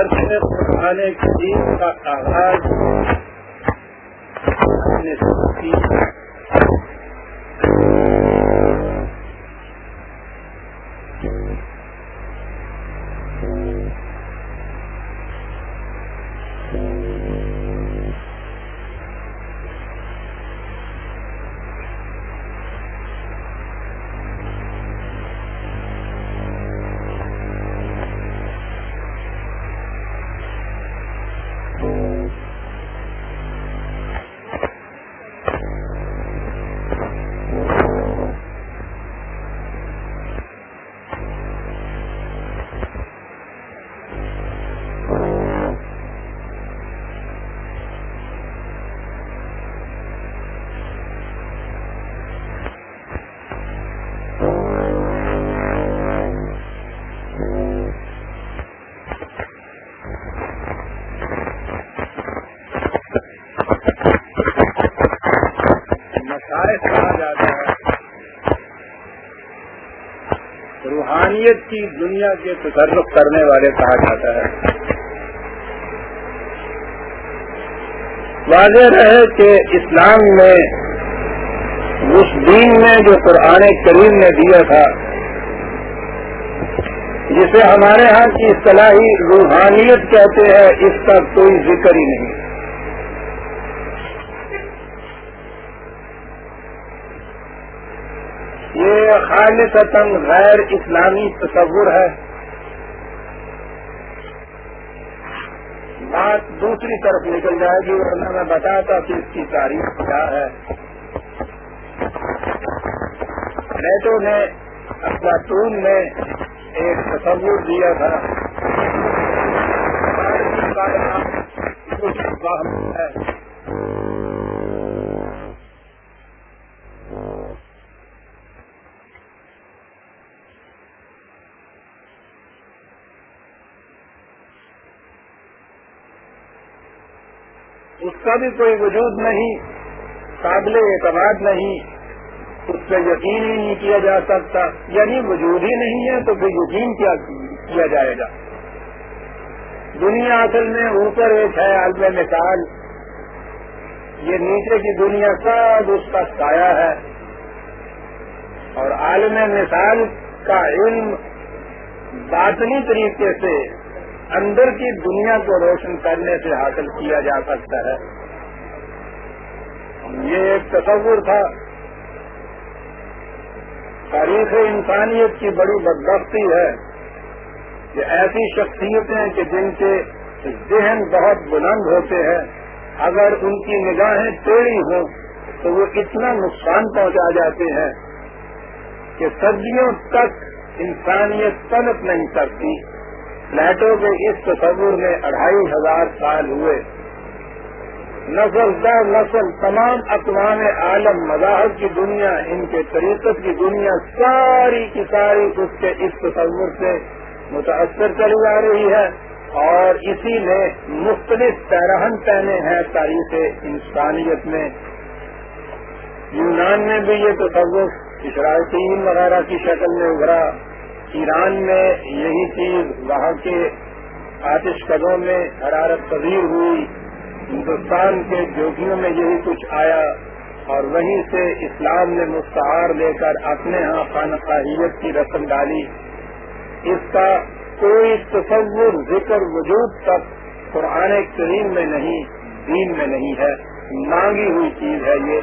درس قرآن کریم کا آغاز روحانیت کی دنیا کے تصرف کرنے والے کہا جاتا ہے۔ واضح رہے کہ اسلام میں اس دین میں جو قرآن کریم نے دیا تھا، جسے ہمارے ہاں کی اصطلاحی روحانیت کہتے ہیں، اس کا کوئی ذکر ہی نہیں۔ یہ غیر اسلامی تصور ہے۔ بات دوسری طرف نکل جائے گی ورنہ میں بتاتا کہ اس کی تاریخ کیا ہے۔ نیٹو نے افلاطون نے ایک تصور دیا تھا۔ ہے اس کا بھی کوئی وجود نہیں، قابل اعتماد نہیں، اس پہ یقین ہی نہیں کیا جا سکتا۔ یعنی وجود ہی نہیں ہے تو پھر یقین کیا کیا جائے گا؟ دنیا اصل میں اوپر ایک ہے عالم مثال۔ یہ نیچے کی دنیا سب اس کا سایہ ہے۔ اور عالم مثال کا علم باطنی طریقے سے اندر کی دنیا کو روشن کرنے سے حاصل کیا جا سکتا ہے۔ یہ ایک تصور تھا۔ تاریخ انسانیت کی بڑی بدبختی ہے کہ ایسی شخصیتیں کہ جن کے ذہن بہت بلند ہوتے ہیں، اگر ان کی نگاہیں ٹیڑھی ہوں تو وہ اتنا نقصان پہنچا جاتے ہیں کہ صدیوں تک انسانیت طلب نہیں کرتی۔ فلیٹوں کے اس تصور میں اڑھائی ہزار سال ہوئے۔ نسل در نسل، تمام اقوام عالم، مذاہب کی دنیا، ان کے طریقت کی دنیا، ساری کی ساری اس کے اس تصور سے متاثر چلی آ رہی ہے اور اسی نے مختلف پیرہن پہنے ہیں تاریخ انسانیت میں۔ یونان میں بھی یہ تصور، اسرائیل وغیرہ کی شکل میں ابھرا۔ ایران میں یہی چیز، وہاں کے آتش قدوں میں حرارت پذیر ہوئی۔ ہندوستان کے جوگیوں میں یہی کچھ آیا اور وہیں سے اسلام نے مستعار لے کر اپنے ہاں خانقاہیت کی رسم ڈالی۔ اس کا کوئی تصور ذکر وجود تک قرآن کریم میں نہیں، دین میں نہیں ہے۔ مانگی ہوئی چیز ہے یہ۔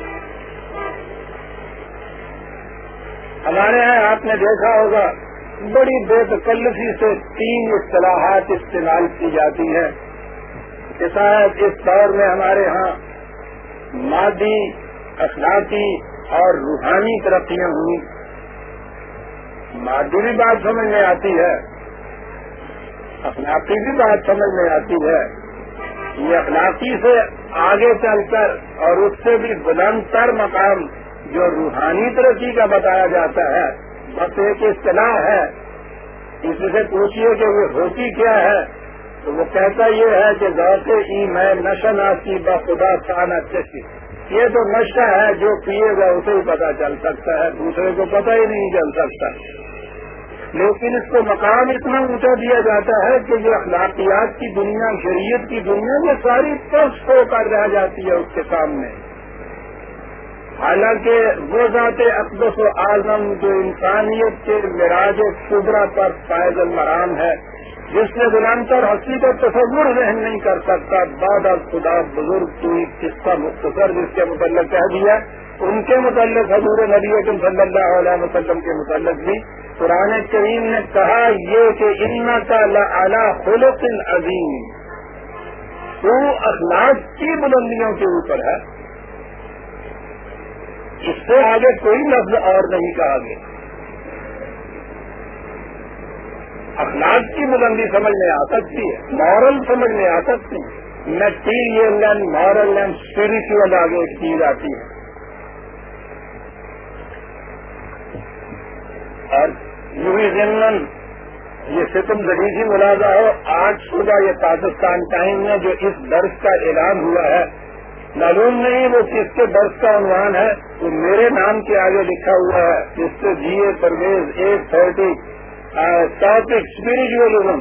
ہمارے یہاں آپ نے دیکھا ہوگا، بڑی بے تکلفی سے تین اصطلاحات استعمال کی جاتی ہیں۔ کہ شاید اس دور میں ہمارے ہاں مادی اخلاقی اور روحانی ترقیاں ہوئی مادی بھی بات سمجھ میں آتی ہے، اخلاقی بھی بات سمجھ میں آتی ہے۔ یہ اخلاقی سے آگے چل کر اور اس سے بھی بلند تر مقام جو روحانی ترقی کا بتایا جاتا ہے، بس ایک اصطلاح ہے۔ اس سے پوچھیے کہ وہ ہوتی کیا ہے؟ تو وہ کہتا یہ ہے کہ ذات ای میں نشہ ناسی بخدا خانہ چشی یہ تو نشہ ہے جو پیے گا اسے ہی پتا چل سکتا ہے، دوسرے کو پتہ ہی نہیں چل سکتا۔ لیکن اس کو مقام اتنا اونچا دیا جاتا ہے کہ یہ اخلاقیات کی دنیا، شریعت کی دنیا میں ساری پس ہو کر رہ جاتی ہے اس کے سامنے۔ حالانکہ وہ ذات اقدس و اعظم جو انسانیت کے مراج شبرا پر فائز المرام ہے جس نے بلانتر ہنسی کا تصور ذہن نہیں کر سکتا دادا خدا بزرگ کوئی قصہ مختصر جس کے متعلق کہہ دیا ان کے متعلق حضور نبی اکم صلی اللہ علیہ وسلم کے متعلق بھی۔ قرآن کریم نے کہا یہ کہ ان کا اعلیٰ خلق عظیم۔ تو اخلاق کی بلندیوں کے اوپر ہے۔ اس سے آگے کوئی لفظ اور نہیں کہا گیا۔ اخلاق کی بلندی سمجھ میں آ سکتی ہے مورل سمجھ میں آ سکتی ہے۔ Material and moral and spiritual آگے کی جاتی ہے۔ اور یو ضمن یہ ستم ذریعی ملازہ ہو آج صبح یہ پاکستان ٹائم میں جو اس درس کا اعلان ہوا ہے۔ معلوم نہیں وہ کس کے درس کا عنوان ہے، وہ میرے نام کے آگے لکھا ہوا ہے۔ جس سے G A Parvez eight thirty topic spiritualism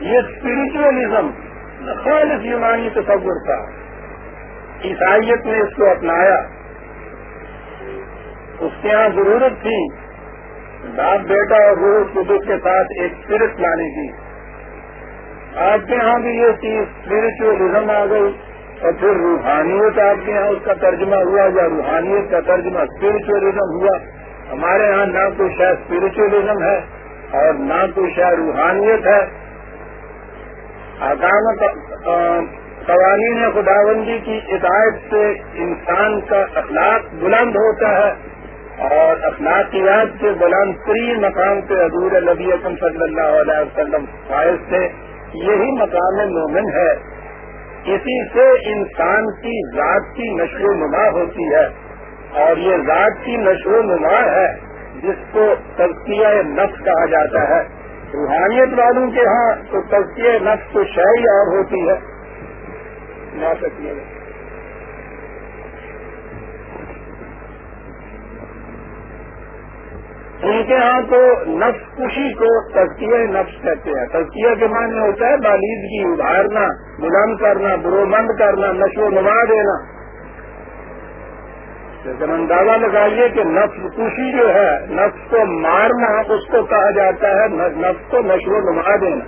یہ اسپرچولیزم خالص یونانی تصور تھا۔ عیسائیت نے اس کو اپنایا۔ اس کے یہاں ضرورت تھی۔ باپ، بیٹا اور روح قدر کے ساتھ ایک اسپرٹ لانے کی۔ آپ کے یہاں بھی یہ چیز اسپرچولیزم آ گئی۔ اور پھر روحانیت آپ کے یہاں اس کا ترجمہ ہوا یا روحانیت کا ترجمہ اسپرچولیزم ہوا؟ ہمارے یہاں نہ کوئی شاید اسپرچولیزم ہے اور نہ کوئی شاید روحانیت ہے۔ قوانین خداوندی کی ہدایت سے انسان کا اخلاق بلند ہوتا ہے اور اخلاقیات کے بلند ترین مقام پہ حضور نبی اکم صلی اللہ علیہ وسلم فائز سے یہی مقام مومن ہے۔ اسی سے انسان کی ذات کی نشو و نما ہوتی ہے اور یہ ذات کی نشو و نما ہے جس کو تزکیہ نفس کہا جاتا ہے۔ روحانیت والوں کے ہاں تو تزکیہ نفس تو شہری اور ہوتی ہے۔ نہ سکیے ان کے ہاں تو نفس خوشی کو تزکیہ نفس کہتے ہیں۔ تزکیہ کے معنی ہوتا ہے بالیدگی، ابھارنا بلند کرنا، برومند کرنا، نشو و نما دینا۔ لیکن اندازہ لگائیے کہ نفس خوشی جو ہے، نفس کو مارنا، اس کو کہا جاتا ہے نفس کو نشو و نما دینا۔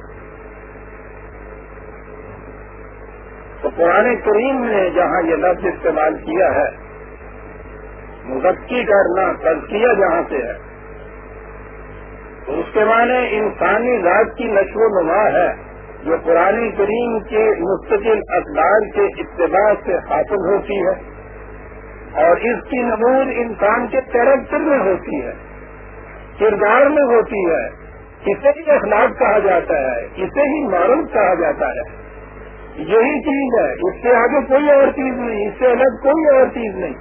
تو قرآن کریم نے جہاں یہ لفظ استعمال کیا ہے، مذکی کرنا، تزکیہ جہاں سے ہے اس کے معنی انسانی ذات کی نشو و نما ہے، جو قرآن کریم کے مستقل اقدار کے اتباع سے حاصل ہوتی ہے اور اس کی نمود انسان کے کیریکٹر میں ہوتی ہے، کردار میں ہوتی ہے، اسے ہی اخلاق کہا جاتا ہے، اسے ہی مارل کہا جاتا ہے۔ یہی چیز ہے، اس سے آگے کوئی اور چیز نہیں، اس سے الگ کوئی اور چیز نہیں۔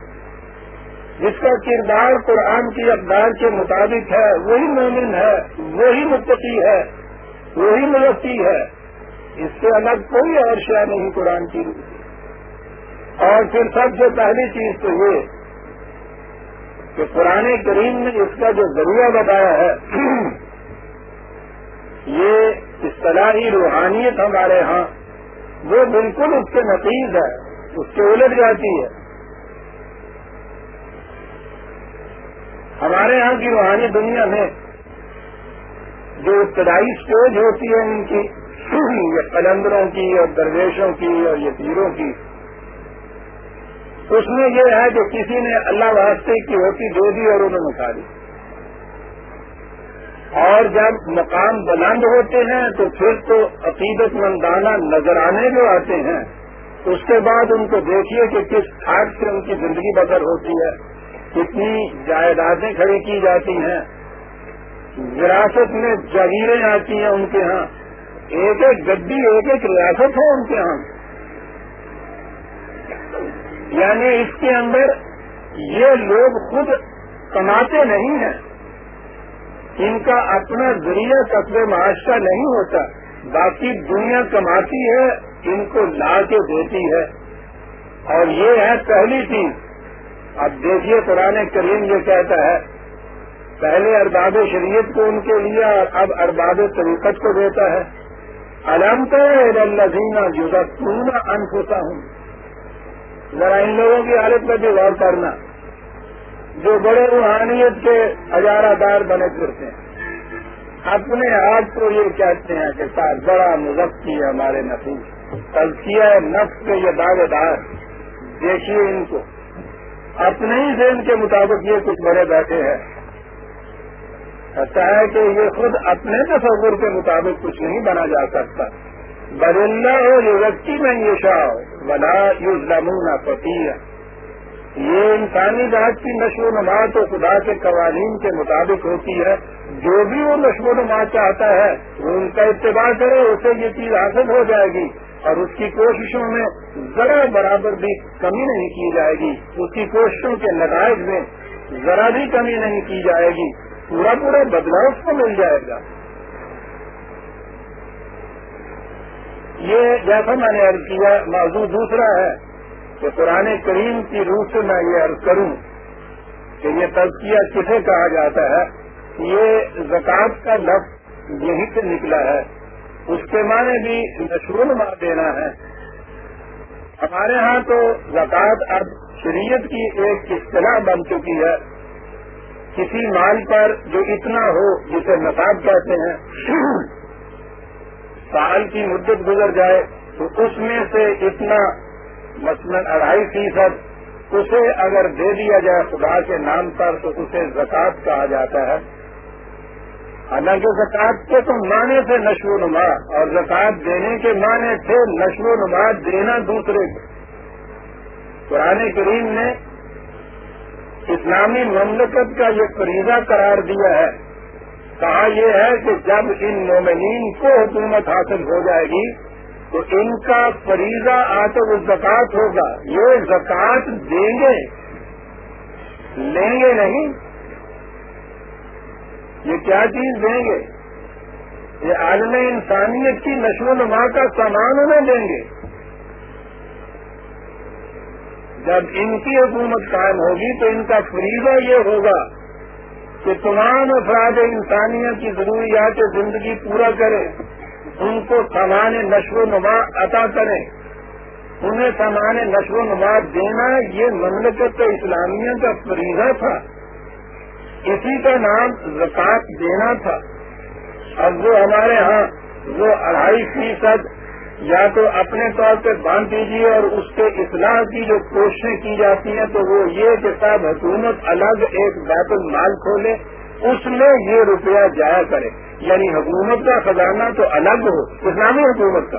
جس کا کردار قرآن کی اقدار کے مطابق ہے، وہی مومن ہے، وہی متقی ہے، وہی ملتی ہے۔ اس سے الگ کوئی اور شیا نہیں قرآن کی۔ اور پھر سب سے پہلی چیز تو یہ کہ قرآن کریم نے اس کا جو ذریعہ بتایا ہے، یہ اصطلاحی روحانیت ہمارے ہاں وہ بالکل اس کے نتیج ہے، اس سے الٹ جاتی ہے۔ ہمارے یہاں کی روحانی دنیا میں جو ابتدائی اسٹیج ہوتی ہے ان کی، یہ قلندروں کی، اور درویشوں کی، اور یہ پیروں کی، اس میں یہ ہے کہ کسی نے اللہ واسطے کی ہوتی دے دی اور انہوں نے کھا دی۔ اور جب مقام بلند ہوتے ہیں تو پھر تو عقیدت مندانہ نظرانے جو آتے ہیں، اس کے بعد ان کو دیکھیے کہ کس کھاٹ سے ان کی زندگی بدر ہوتی ہے۔ کتنی جائیدادیں کھڑی کی جاتی ہیں۔ وراثت میں جگیریں آتی ہیں ان کے ہاں۔ ایک ایک گدی، ایک ایک ریاست ہے ان کے ہاں۔ یعنی اس کے اندر یہ لوگ خود کماتے نہیں ہیں۔ ان کا اپنا ذریعہ قطب معاشرہ نہیں ہوتا۔ باقی دنیا کماتی ہے، ان کو لا کے دیتی ہے۔ اور یہ ہے پہلی چیز۔ اب دیکھیے قرآن کریم یہ کہتا ہے، پہلے ارباب شریعت کو ان کے لیے اور اب ارباب طریقت کو دیتا ہے۔ علم تو الزینہ جزا انفوسا ہوں ذرا ان لوگوں کی حالت میں بھی غور کرنا۔ جو بڑے روحانیت کے ہزارہ دار بنے پھرتے ہیں۔ اپنے آپ کو یہ کہتے ہیں کہ ساتھ بڑا مزکی ہے ہمارے نفیس تلسیہ نفس کے یہ دعوے دار۔ دیکھیے ان کو۔ اپنے ہی ذہن کے مطابق یہ کچھ بڑے بیٹھے ہیں۔ ایسا ہے کہ یہ خود اپنے تصور کے مطابق کچھ نہیں بنا جا سکتا۔ بدلنا ہو یہ وقتی میں یہ شاہ بنا یوز لمونہ پتی یہ انسانی ذات کی نشو و نما تو خدا کے قوانین کے مطابق ہوتی ہے۔ جو بھی وہ نشو و نما چاہتا ہے، وہ ان کا اتباع کرے، اسے یہ چیز حاصل ہو جائے گی۔ اور اس کی کوششوں میں ذرا برابر بھی کمی نہیں کی جائے گی۔ اس کی کوششوں کے نتائج میں ذرا بھی کمی نہیں کی جائے گی۔ پورا پورا بدلاؤ اس کو مل جائے گا۔ یہ جیسا میں نے عرض کیا، موضوع دوسرا ہے کہ قرآن کریم کی روح سے میں یہ عرض کروں کہ یہ تزکیہ کسے کہا جاتا ہے؟ یہ زکوٰۃ کا لفظ یہیں سے نکلا ہے۔ اس کے معنی بھی نشون مار دینا ہے۔ ہمارے ہاں تو زکوٰۃ اب شریعت کی ایک اصطلاح بن چکی ہے۔ کسی مال پر جو اتنا ہو جسے نصاب کہتے ہیں، سال کی مدت گزر جائے تو اس میں سے اتنا مثلاً اڑھائی فیصد اسے اگر دے دیا جائے خدا کے نام پر تو اسے زکوٰۃ کہا جاتا ہے۔ حالانکہ زکوٰۃ کے تو معنی سے نشو و نما اور زکوٰۃ دینے کے معنی سے نشو و نما دینا دوسرے کو۔ قرآن کریم نے اسلامی مملکت کا یہ فریضہ قرار دیا ہے۔ کہا یہ ہے کہ جب ان مومنین کو حکومت حاصل ہو جائے گی، تو ان کا فریضہ آ وہ زکات ہوگا۔ یہ زکات دیں گے؟ لیں گے نہیں؟ یہ کیا چیز دیں گے؟ یہ عالم انسانیت کی نشو و نما کا سامان انہیں دیں گے۔ جب ان کی حکومت قائم ہوگی تو ان کا فریضہ یہ ہوگا کہ تمام افراد انسانیت کی ضروریات زندگی پورا کرے ان کو سامان نشو و نما عطا کریں۔ انہیں سامان نشو و نما دینا یہ مملکت اسلامیہ کا فریضہ تھا۔ اسی کا نام زکات دینا تھا۔ اب وہ ہمارے ہاں وہ اڑھائی فیصد یا تو اپنے طور پہ باندھ دیجیے اور اس کے اصلاح کی جو کوششیں کی جاتی ہیں تو وہ یہ کہ صاحب حکومت الگ ایک بیت المال کھولے، اس میں یہ روپیہ جایا کرے۔ یعنی حکومت کا خزانہ تو الگ ہو، اسلامی حکومت کا،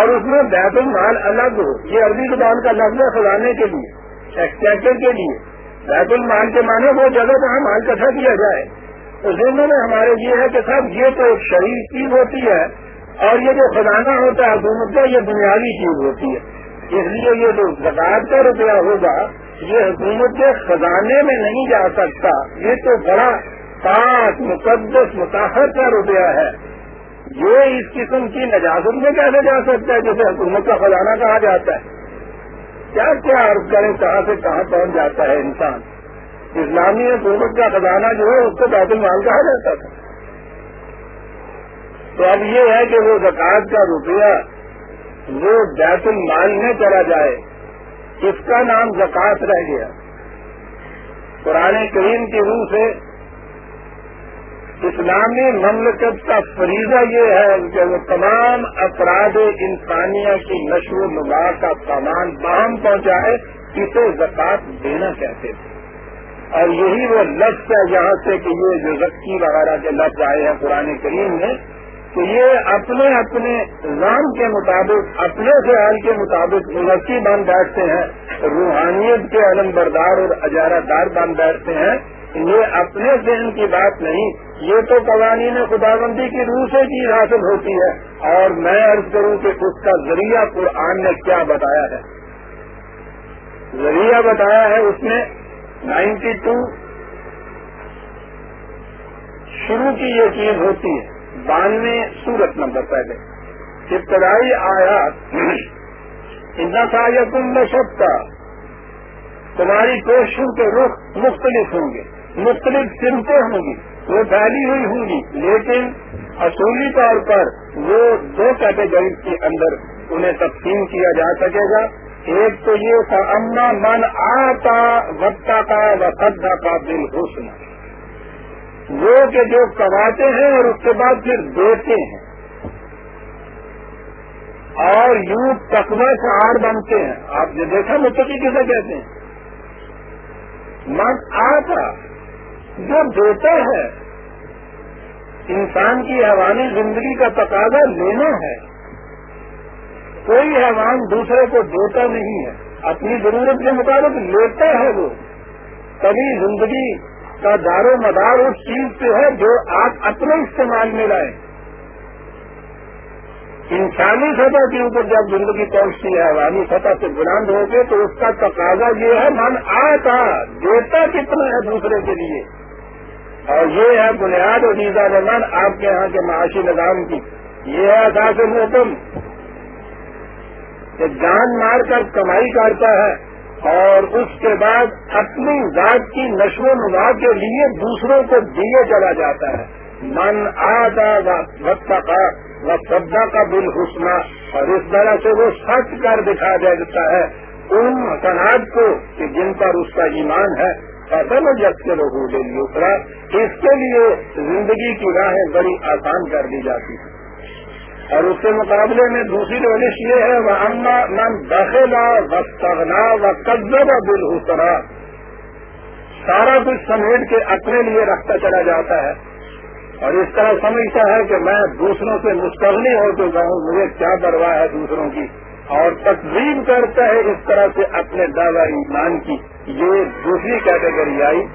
اور اس میں بیت المال الگ ہو۔ یہ عربی زبان کا لفظ ہے خزانے کے لیے ایکسپیکٹر کے لیے۔ بیت المال کے معنی وہ جگہ جہاں مال کٹھا کیا جائے۔ تو ذہنوں میں ہمارے یہ ہے کہ صاحب یہ تو ایک شریر چیز ہوتی ہے اور یہ جو خزانہ ہوتا ہے حکومت کا، یہ بنیادی چیز ہوتی ہے۔ اس لیے یہ جو زکات کا روپیہ ہوگا، یہ حکومت کے خزانے میں نہیں جا سکتا۔ یہ تو بڑا پاک، مقدس، متاثر کا روپیہ ہے۔ یہ اس قسم کی نجازت میں کیسے جا سکتا ہے جسے حکومت کا خزانہ کہا جاتا ہے؟ کیا کیا عرض کریں، کہاں سے کہاں پہنچ جاتا ہے انسان؟ اسلامی حکومت کا خزانہ جو ہے، اس کو بیت المال کہا جاتا تھا۔ تو اب یہ ہے کہ وہ زکات کا روپیہ وہ بیت المال میں چلا جائے، اس کا نام زکات رہ گیا۔ قرآن کریم کی روح سے اسلامی مملکت کا فریضہ یہ ہے کہ وہ تمام افراد انسانیہ کی نشو و نما کا سامان باہم پہنچائے، اسے زکات دینا چاہتے تھے۔ اور یہی وہ لفظ ہے یہاں سے کہ یہ جو رقی وغیرہ کے لفظ آئے ہیں قرآن کریم میں، کہ یہ اپنے اپنے نام کے مطابق، اپنے خیال کے مطابق ملکی بن بیٹھتے ہیں، روحانیت کے علم بردار اور اجارہ دار بن بیٹھتے ہیں۔ یہ اپنے ذہن کی بات نہیں، یہ تو قوانین خدا بندی کی روح سے چیز حاصل ہوتی ہے۔ اور میں عرض کروں کہ اس کا ذریعہ قرآن نے کیا بتایا ہے؟ ذریعہ بتایا ہے اس نے نائنٹی ٹو شروع کی یہ چیز ہوتی ہے بانوے سورت نمبر پہلے۔ ابتدائی آیات اتنا سا یا کم کا تمہاری کوششوں کے رخ مختلف ہوں گے۔ مختلف سمتیں ہوں گی، وہ پھیلی ہوئی ہوں گی، لیکن اصولی طور پر وہ دو کیٹیگریز کے اندر انہیں تقسیم کیا جا سکے گا۔ ایک تو یہ تھا، اما من آتا وقتا کا و کا دل حسن وہ کہ جو کماتے ہیں اور اس کے بعد پھر دیتے ہیں۔ اور یوں تقوی سے بنتے ہیں۔ آپ نے دیکھا متقی کسے کہتے ہیں؟ من آتا جو دیتا ہے۔ انسان کی حیوانی زندگی کا تقاضا لینا ہے۔ کوئی حیوان دوسرے کو دیتا نہیں ہے۔ اپنی ضرورت کے مطابق لیتا ہے وہ۔ کبھی زندگی کا دار و مدار اس چیز پہ ہے جو آپ اپنے استعمال میں لائیں۔ انسانی سطح کے اوپر جب زندگی پہنچتی ہے، حیوانی سطح سے بلند ہو کے تو اس کا تقاضا یہ ہے، من آتا، دیتا کتنا ہے دوسرے کے لیے؟ اور یہ ہے بنیاد اور ویزا نمان آپ کے یہاں کے معاشی نظام کی۔ یہ ہے اثاث محکم کہ جان مار کر کمائی کرتا ہے اور اس کے بعد اپنی ذات کی نشو و نما کے لیے دوسروں کو دیے چلا جاتا ہے۔ من آتا وقت کا و سبا کا بل حسنا اور اس طرح سے وہ سچ کر دکھا دیتا ہے ان صنعت کو کہ جن پر اس کا ایمان ہے۔ فصل جب سے لوگوں کے اس کے لیے زندگی کی راہیں بڑی آسان کر دی جاتی ہیں۔ اور اس کے مقابلے میں دوسری روش یہ ہے وہ اما من دخلا وقتنا و قدر دل حسرا سارا کچھ سمیٹ کے اپنے لیے رکھتا چلا جاتا ہے۔ اور اس طرح سمجھتا ہے کہ میں دوسروں سے مستغنی ہو تو جاؤں مجھے کیا پرواہ ہے دوسروں کی؟ اور تقزیم کرتا ہے اس طرح سے اپنے دعوی ایمان کی۔ یہ دوسری کیٹیگری آئی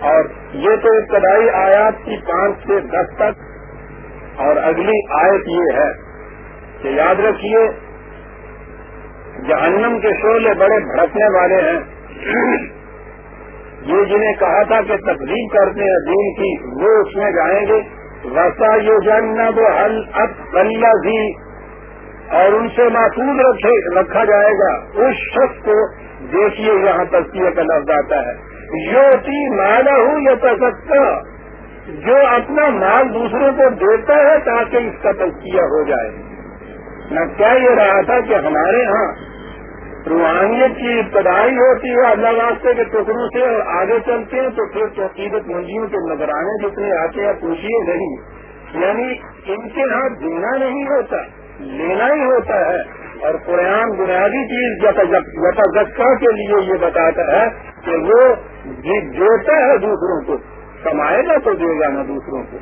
اور یہ تو ابتدائی آیات کی پانچ سے دس تک اور اگلی آیت یہ ہے کہ یاد رکھیے، جہنم کے شعلے بڑے بھڑکنے والے ہیں۔ یہ جنہیں کہا تھا کہ تقریب کرتے ہیں، دین کی وہ اس میں جائیں گے۔ وسا یہ جاننا وہ حل اب بھی اور ان سے محفوظ رکھا جائے گا۔ اس شخص کو دیکھیے یہاں تجزیے کا لفظ آتا ہے۔ یوتی مالا ہوں یا تسکتا جو اپنا مال دوسروں کو دیتا ہے تاکہ اس کا تجزیہ ہو جائے۔ میں کیا یہ رہا تھا کہ ہمارے ہاں روحانیت کی ابتدائی ہوتی ہے اللہ واسطے کے ٹکڑوں سے اور آگے چلتے ہیں تو پھر عقیدت منجیوں کے نظرانے جتنے آتے ہیں، پوچھیے نہیں۔ یعنی ان کے ہاں دینا نہیں ہوتا۔ لینا ہی ہوتا ہے۔ اور قرآن بنیادی چیز یتا کے لیے یہ بتاتا ہے کہ وہ دیتا ہے دوسروں کو، کمائے گا تو دے گا نا دوسروں کو۔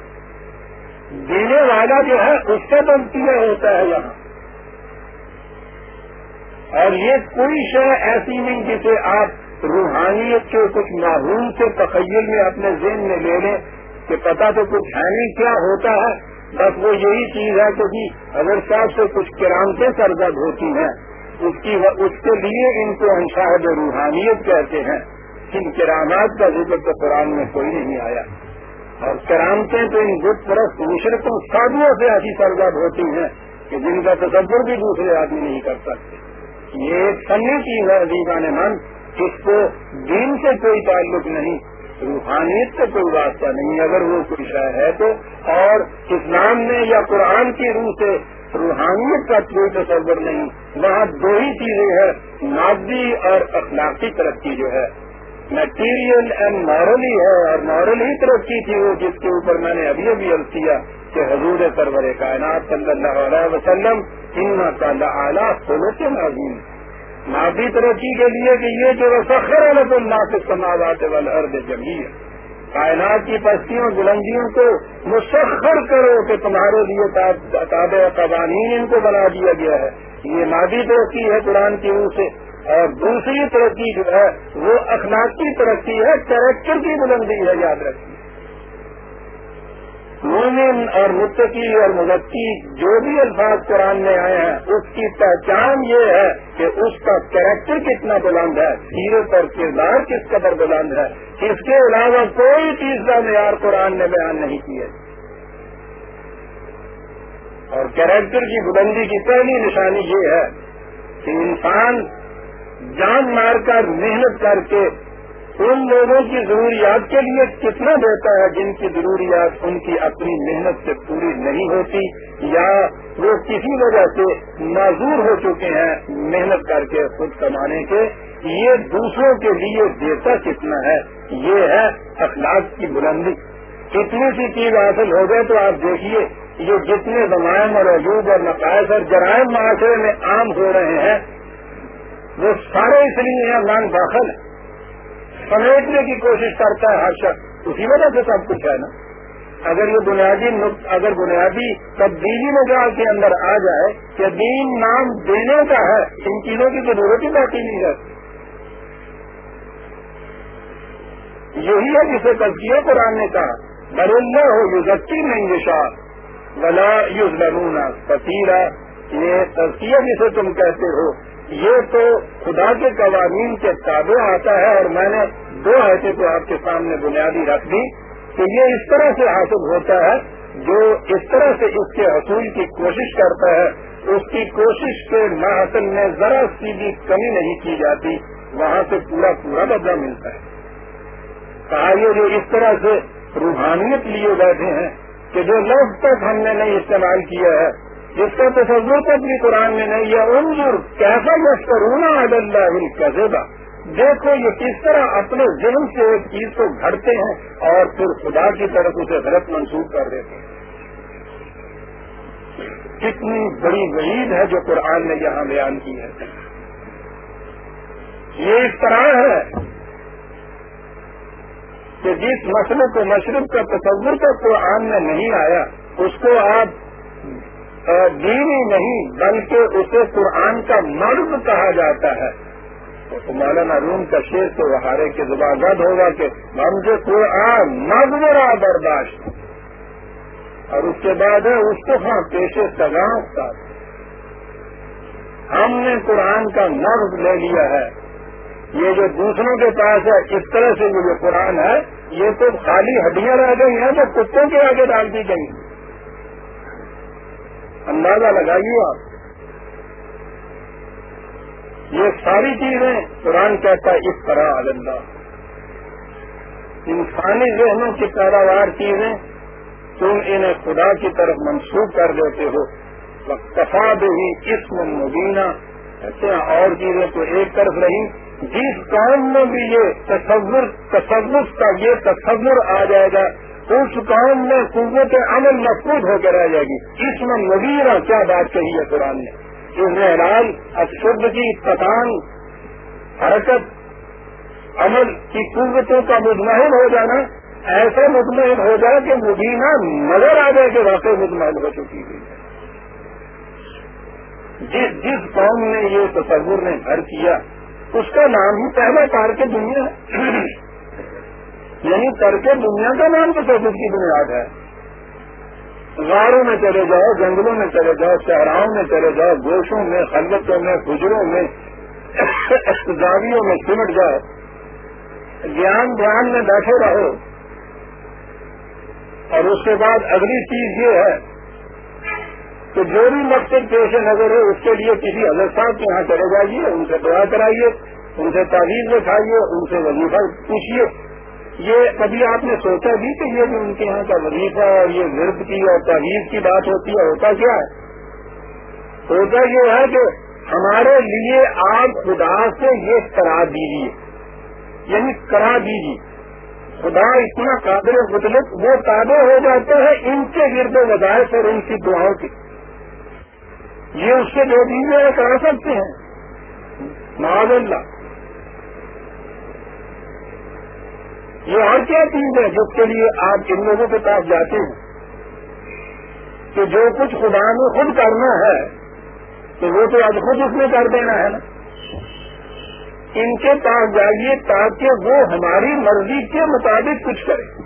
دینے والا جو ہے، اس کا تنقید ہوتا ہے یہاں۔ اور یہ کوئی شے ایسی نہیں جسے آپ روحانیت کے، کچھ معروم سے تخیل میں اپنے ذہن میں لے لیں کہ پتا تو کچھ ہے نہیں کیا ہوتا ہے۔ بس وہ یہی چیز ہے کہ جی اگر صاحب سے کچھ کرامتیں سرزد ہوتی ہیں، اس کی اس کے لیے ان کو انشاہد روحانیت کہتے ہیں۔ ان کرامات کا ذکر تو قرآن میں کوئی نہیں آیا۔ اور کرامتیں تو ان بت پرست مشرقوں سادیوں سے ایسی سرزد ہوتی ہیں کہ جن کا تصور بھی دوسرے آدمی نہیں کر سکتے۔ یہ ایک فنی چیز ہے عزیزان من اس کو دین سے کوئی تعلق نہیں روحانیت سے کوئی واسطہ نہیں، اگر وہ کوئی شاید ہے تو۔ اور اسلام میں یا قرآن کی روح سے روحانیت کا کوئی تصور نہیں، وہاں دو ہی چیزیں ہیں، مادی اور اخلاقی ترقی جو ہے۔ میٹیریل اینڈ مارلی ہے، اور مارل ہی ترقی تھی وہ، جس کے اوپر میں نے ابھی ابھی عرض کیا کہ حضور سرور کائنات صلی اللہ علیہ وسلم ان کا اعلیٰ فلو کے نازیم مادی ترقی کے لیے کہ یہ جو سخر الگ اللہ کے سماوات والا ارد جمی ہے کائنات کی پستیوں بلندیوں کو مسخر کرو کہ تمہارے لیے تابع قوانین ان کو بنا دیا گیا ہے۔ یہ مادی ترقی ہے قرآن کی روح سے۔ اور دوسری ترقی جو ہے، وہ اخلاقی ترقی ہے، کریکٹر کی بلندی ہے، یاد رکھیے۔ مومن اور متقی اور مذکی جو بھی الفاظ قرآن میں آئے ہیں، اس کی پہچان یہ ہے کہ اس کا کریکٹر کتنا بلند ہے، سیرت اور کردار کس قدر بلند ہے۔ اس کے علاوہ کوئی چیز کا معیار قرآن نے بیان نہیں کیا اور کریکٹر کی بلندی کی پہلی نشانی یہ ہے کہ انسان جان مار کر محنت کر کے ان لوگوں کی ضروریات کے لیے کتنا دیتا ہے جن کی ضروریات ان کی اپنی محنت سے پوری نہیں ہوتی یا وہ کسی وجہ سے معذور ہو چکے ہیں محنت کر کے خود کمانے کے؟ یہ دوسروں کے لیے دیتا کتنا ہے؟ یہ ہے اخلاق کی بلندی۔ اتنی سی چیز حاصل ہو گئے تو آپ دیکھیے، یہ جتنے زمائن اور عجوب اور نقائص اور جرائم معاشرے میں عام ہو رہے ہیں، وہ سارے اس لیے ہیں مان داخل۔ ہے سمیٹنے کی کوشش کرتا ہے ہر شخص۔ اسی وجہ سے سب کچھ ہے نا۔ اگر یہ بنیادی اگر بنیادی تبدیلی میں کے اندر آ جائے کہ دین نام دینے کا ہے، ان چیزوں کی ضرورت ہی باقی نہیں ہے یہی ہے جسے تزکیہ قرآن نے کہا۔ برلہ ہو یو ذکی نہیں وشا بلا یوز لمونا پتیرا یہ تزکیہ جسے تم کہتے ہو یہ تو خدا کے قوانین کے تابع آتا ہے اور میں نے دو ایسے تو آپ کے سامنے بنیادی رکھ دی کہ یہ اس طرح سے حاصل ہوتا ہے، جو اس طرح سے اس کے حصول کی کوشش کرتا ہے، اس کی کوشش کے محسن میں ذرا سی بھی کمی نہیں کی جاتی، وہاں سے پورا پورا بدلا ملتا ہے۔ کہا یہ جو اس طرح سے روحانیت لیے بیٹھے ہیں کہ جو لفظ تک ہم نے نہیں استعمال کیا ہے جس کا تصور تک بھی قرآن میں نہیں ہے، انظر کیسا یش کرونا اللہ کیسے دیکھو یہ کس طرح اپنے ذہن سے ایک چیز کو گھڑتے ہیں اور پھر خدا کی طرف اسے غلط منسوخ کر دیتے ہیں۔ کتنی بڑی وعید ہے جو قرآن نے یہاں بیان کی ہے۔ یہ اس طرح ہے کہ جس مسئلے کو مشرق کا تصور کا قرآن میں نہیں آیا، اس کو آپ دینی نہیں، بلکہ اسے قرآن کا مرد کہا جاتا ہے۔ تو مولانا روم کا شیر تو ہارے کے زبان رد ہوگا کہ ہم جو قرآن مغرا برداشت۔ اور اس کے بعد ہے، اس کو ہاں پیشے سگاؤں کا۔ ہم نے قرآن کا مرد لے لیا ہے۔ یہ جو دوسروں کے پاس ہے، اس طرح سے یہ جو قرآن ہے، یہ تو خالی ہڈیاں رہ گئی ہیں، جو کتوں کے آگے ڈال دی گئی ہیں۔ اندازہ لگائیے آپ۔ یہ ساری چیزیں قرآن کہتا ہے، اس طرح اللہ۔ انسانی ذہنوں کی پیداوار چیزیں تم انہیں خدا کی طرف منسوخ کر دیتے ہو۔ کفاد ہی اسم مبینہ ایسے اور چیزیں تو ایک طرف رہی جس قوم میں بھی یہ تصور تصور کا یہ تصور آ جائے گا اس قوم میں قوت عمل محفوظ ہو کے رہ جائے گی۔ اس میں مبینہ کیا بات کہی ہے قرآن نے؟ اس میں لال اشد کی پتان، حرکت، عمل کی قوتوں کا مطمئن ہو جانا، ایسے مطمئن ہو جائے کہ مبینہ نظر آ جائے کہ واقعی مطمئن ہو چکی ہے۔ جس جس قوم نے یہ تصور نے گھر کیا، اس کا نام ہی پہلا کار کے دنیا ہے۔ یعنی ترک دنیا کا نام تو سب کی بنیاد ہے۔ غاروں میں چلے جاؤ، جنگلوں میں چلے جاؤ شہراؤں میں چلے جاؤ، گوشوں میں خلبتوں میں گجروں میں میں سمٹ جاؤ۔ جان دھیان میں بیٹھے رہو۔ اور اس کے بعد اگلی چیز یہ ہے کہ جو بھی مقصد پیش نظر ہے اس کے لیے کسی حضرت صاحب کے یہاں چلے جائیے، ان سے دعا کرائیے، ان سے تعویذ دکھائیے، ان سے وظیفہ پوچھیے۔ یہ کبھی آپ نے سوچا بھی کہ یہ جو ان کے یہاں کا وظیفہ اور یہ ورد کی اور تحریر کی بات ہوتی ہے، ہوتا کیا ہے؟ ہوتا یہ ہے کہ ہمارے لیے آپ خدا سے یہ کرا دیجیے یعنی کرا دیجیے خدا اتنا قابل مطلب وہ تابع ہو جاتے ہیں ان کے گرد وظائف اور ان کی دعاؤں کی یہ اس سے دو دیجیے کرا سکتے ہیں۔ معذ اللہ۔ یہ اور کیا چیز ہے جس کے لیے آپ ان لوگوں کے پاس جاتے ہیں؟ کہ جو کچھ خدا نے خود کرنا ہے، تو وہ تو اب خود اس میں کر دینا ہے نا۔ ان کے پاس جائیے تاکہ وہ ہماری مرضی کے مطابق کچھ کرے۔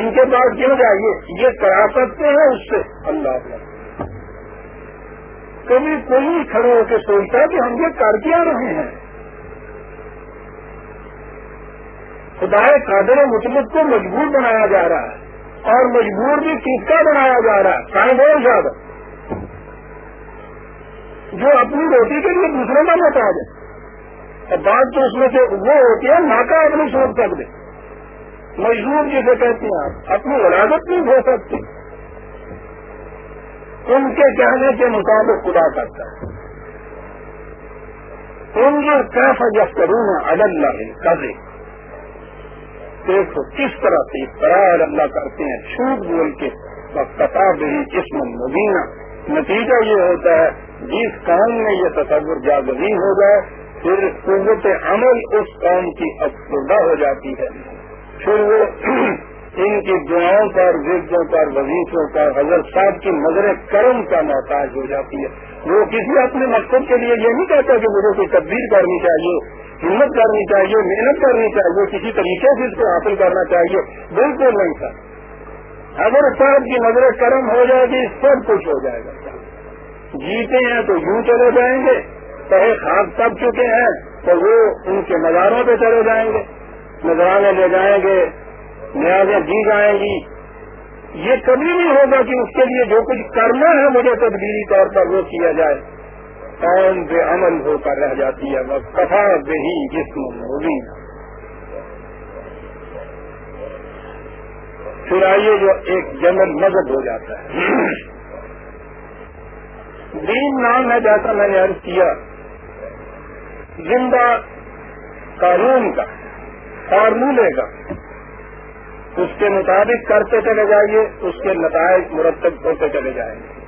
ان کے پاس کیوں جائیے؟ یہ کرا سکتے ہیں اس سے۔ اللہ کبھی کوئی کھڑے ہو کے سوچتا کہ ہم یہ کر کیا رہے ہیں؟ خدا قادر مطلب کو مجبور بنایا جا رہا ہے اور مجبور بھی کس کا بنایا جا رہا ہے۔ سائیں بہت زیادہ جو اپنی روٹی کے لیے دوسروں کا محتاج ہے۔ اور بات تو اس میں سے وہ ہوتی ہے، ناکا اپنی سوچ سکتے مجبور جسے کہتے ہیں آپ، اپنی ولادت نہیں ہو سکتی ان کے کہنے کے مطابق خدا کرتا ہے۔ ان جو کیسا جب کروں اللہ کر دیکھو کس طرح سے قرار اللہ کرتے ہیں، چھوٹ بول کے۔ کتاب ہی جسم مبینہ۔ نتیجہ یہ ہوتا ہے، جس قوم میں یہ تصور جاگزین ہو جائے، پھر قوت عمل اس قوم کی افسردہ ہو جاتی ہے۔ پھر وہ ان کی دعاؤں پر وزوں پر وزیفوں پر، حضرت صاحب کی نظر کرم کا محتاج ہو جاتی ہے۔ وہ کسی اپنے مقصد کے لیے یہ نہیں کہتا کہ مجھے کوئی تبدیل کرنی چاہیے۔ ہمت کرنی چاہیے، محنت کرنی چاہیے، کسی طریقے سے اس کو حاصل کرنا چاہیے۔ بالکل نہیں تھا۔ اگر صاحب کی نظر کرم ہو جائے گی، سب کچھ ہو جائے گا۔ جیتے ہیں تو یوں چلے جائیں گے۔ چاہے خاک تب چکے ہیں، تو وہ ان کے مزاروں پہ چلے جائیں گے۔ نظرانے لے جائیں گے، نیازیں دی جائیں گی۔ یہ کبھی نہیں ہوگا کہ اس کے لیے جو کچھ کرنا ہے، مجھے تدبیری طور پر وہ کیا جائے۔ قوم بے عمل ہو کر رہ جاتی ہے بس کفا بے ہی جسم ہوگی پھر آئیے جو ایک جنرل مذہب ہو جاتا ہے۔ دین نام ہے جیسا میں نے عرض کیا، زندہ قانون کا، فارمولے کا۔ اس کے مطابق کرتے چلے جائیے، اس کے نتائج مرتب ہوتے چلے جائیں گے۔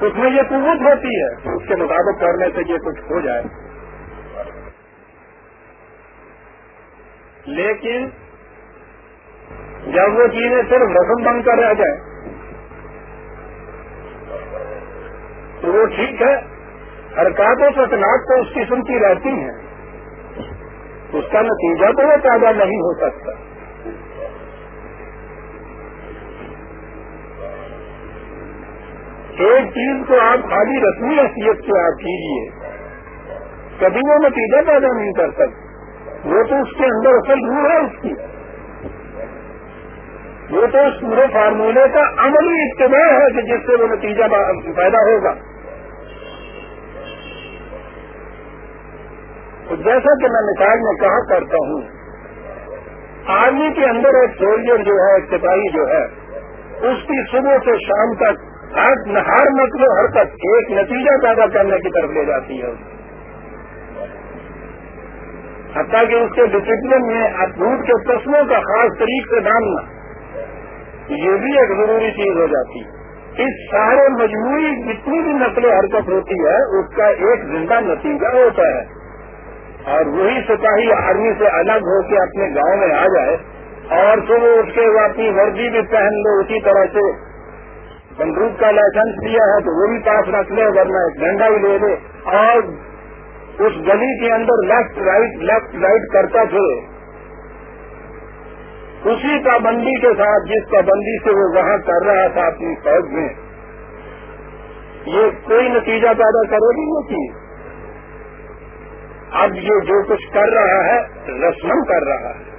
اس میں یہ قوت ہوتی ہے اس کے مطابق کرنے سے یہ کچھ ہو جائے۔ لیکن جب وہ چیزیں صرف رسم بن کر رہ جائیں، تو وہ ٹھیک ہے حرکات و سکنات تو اس قسم کی رہتی ہیں۔ اس کا نتیجہ تو وہ پیدا نہیں ہو سکتا۔ ایک چیز کو آپ خالی رسمی حیثیت سے آپ کیجیے کبھی وہ نتیجہ پیدا نہیں کر سکتے وہ تو اس کے اندر اصل روح ہے اس کی۔ وہ تو اس پورے فارمولے کا عملی اتباع ہے کہ جس سے وہ نتیجہ پیدا ہوگا۔ تو جیسا کہ میں مثال میں کہا کرتا ہوں، آرمی کے اندر ایک سولجر جو ہے، ایک سپاہی جو ہے، اس کی صبح سے شام تک ہر نقل و حرکت ایک نتیجہ پیدا کرنے کی طرف لے جاتی ہے۔ حتیٰ کہ اس کے ڈسپلن میں دودھ کے قسموں کا خاص طریقے سے ڈالنا یہ بھی ایک ضروری چیز ہو جاتی۔ ہے اس سارے مجموعی جتنی بھی نقل و حرکت ہوتی ہے، اس کا ایک زندہ نتیجہ ہوتا ہے۔ اور وہی سپاہی آرمی سے الگ ہو کے اپنے گاؤں میں آ جائے اور صبح اٹھ کے وہ اپنی ورزی بھی پہن لو، اسی طرح سے بندوق کا لائسنس دیا ہے تو وہ بھی پاس رکھ لے، ورنہ ایک ڈنڈا ہی لے لے۔ اور اس گلی کے اندر لیفٹ رائٹ لیفٹ رائٹ کرتا تھے۔ اسی پابندی کے ساتھ جس پابندی سے وہ وہاں کر رہا تھا اپنی فوج میں، یہ کوئی نتیجہ پیدا کرے گی وہ چیز اب یہ جو کچھ کر رہا ہے رسم کر رہا ہے۔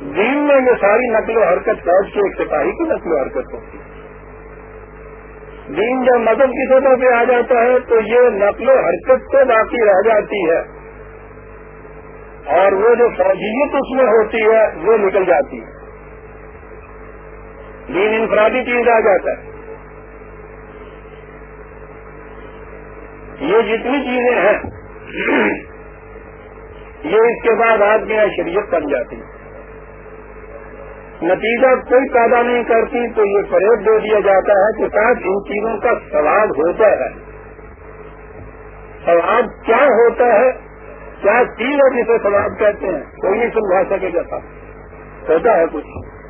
دین میں یہ ساری نقل و حرکت فوج کے ایک سپاہی کی نقل و حرکت ہوتی ہے۔ دین جب مذہب کی سطح پہ آ جاتا ہے تو یہ نقل و حرکت تو باقی رہ جاتی ہے۔ اور وہ جو فوجیت اس میں ہوتی ہے، وہ نکل جاتی ہے۔ دین انفرادی چیز آ جاتا ہے۔ یہ جتنی چیزیں ہیں، یہ اس کے بعد آدمی شریعت بن جاتی ہے نتیجہ کوئی پیدا نہیں کرتی، تو یہ فریب دے دیا جاتا ہے کہ شاید ان چیزوں کا سواب ہوتا ہے؟ سواب کیا ہوتا ہے؟ کیا چیز ہے جسے سواب کہتے ہیں؟ کوئی نہیں سمجھا سکے گا ہوتا ہے کچھ۔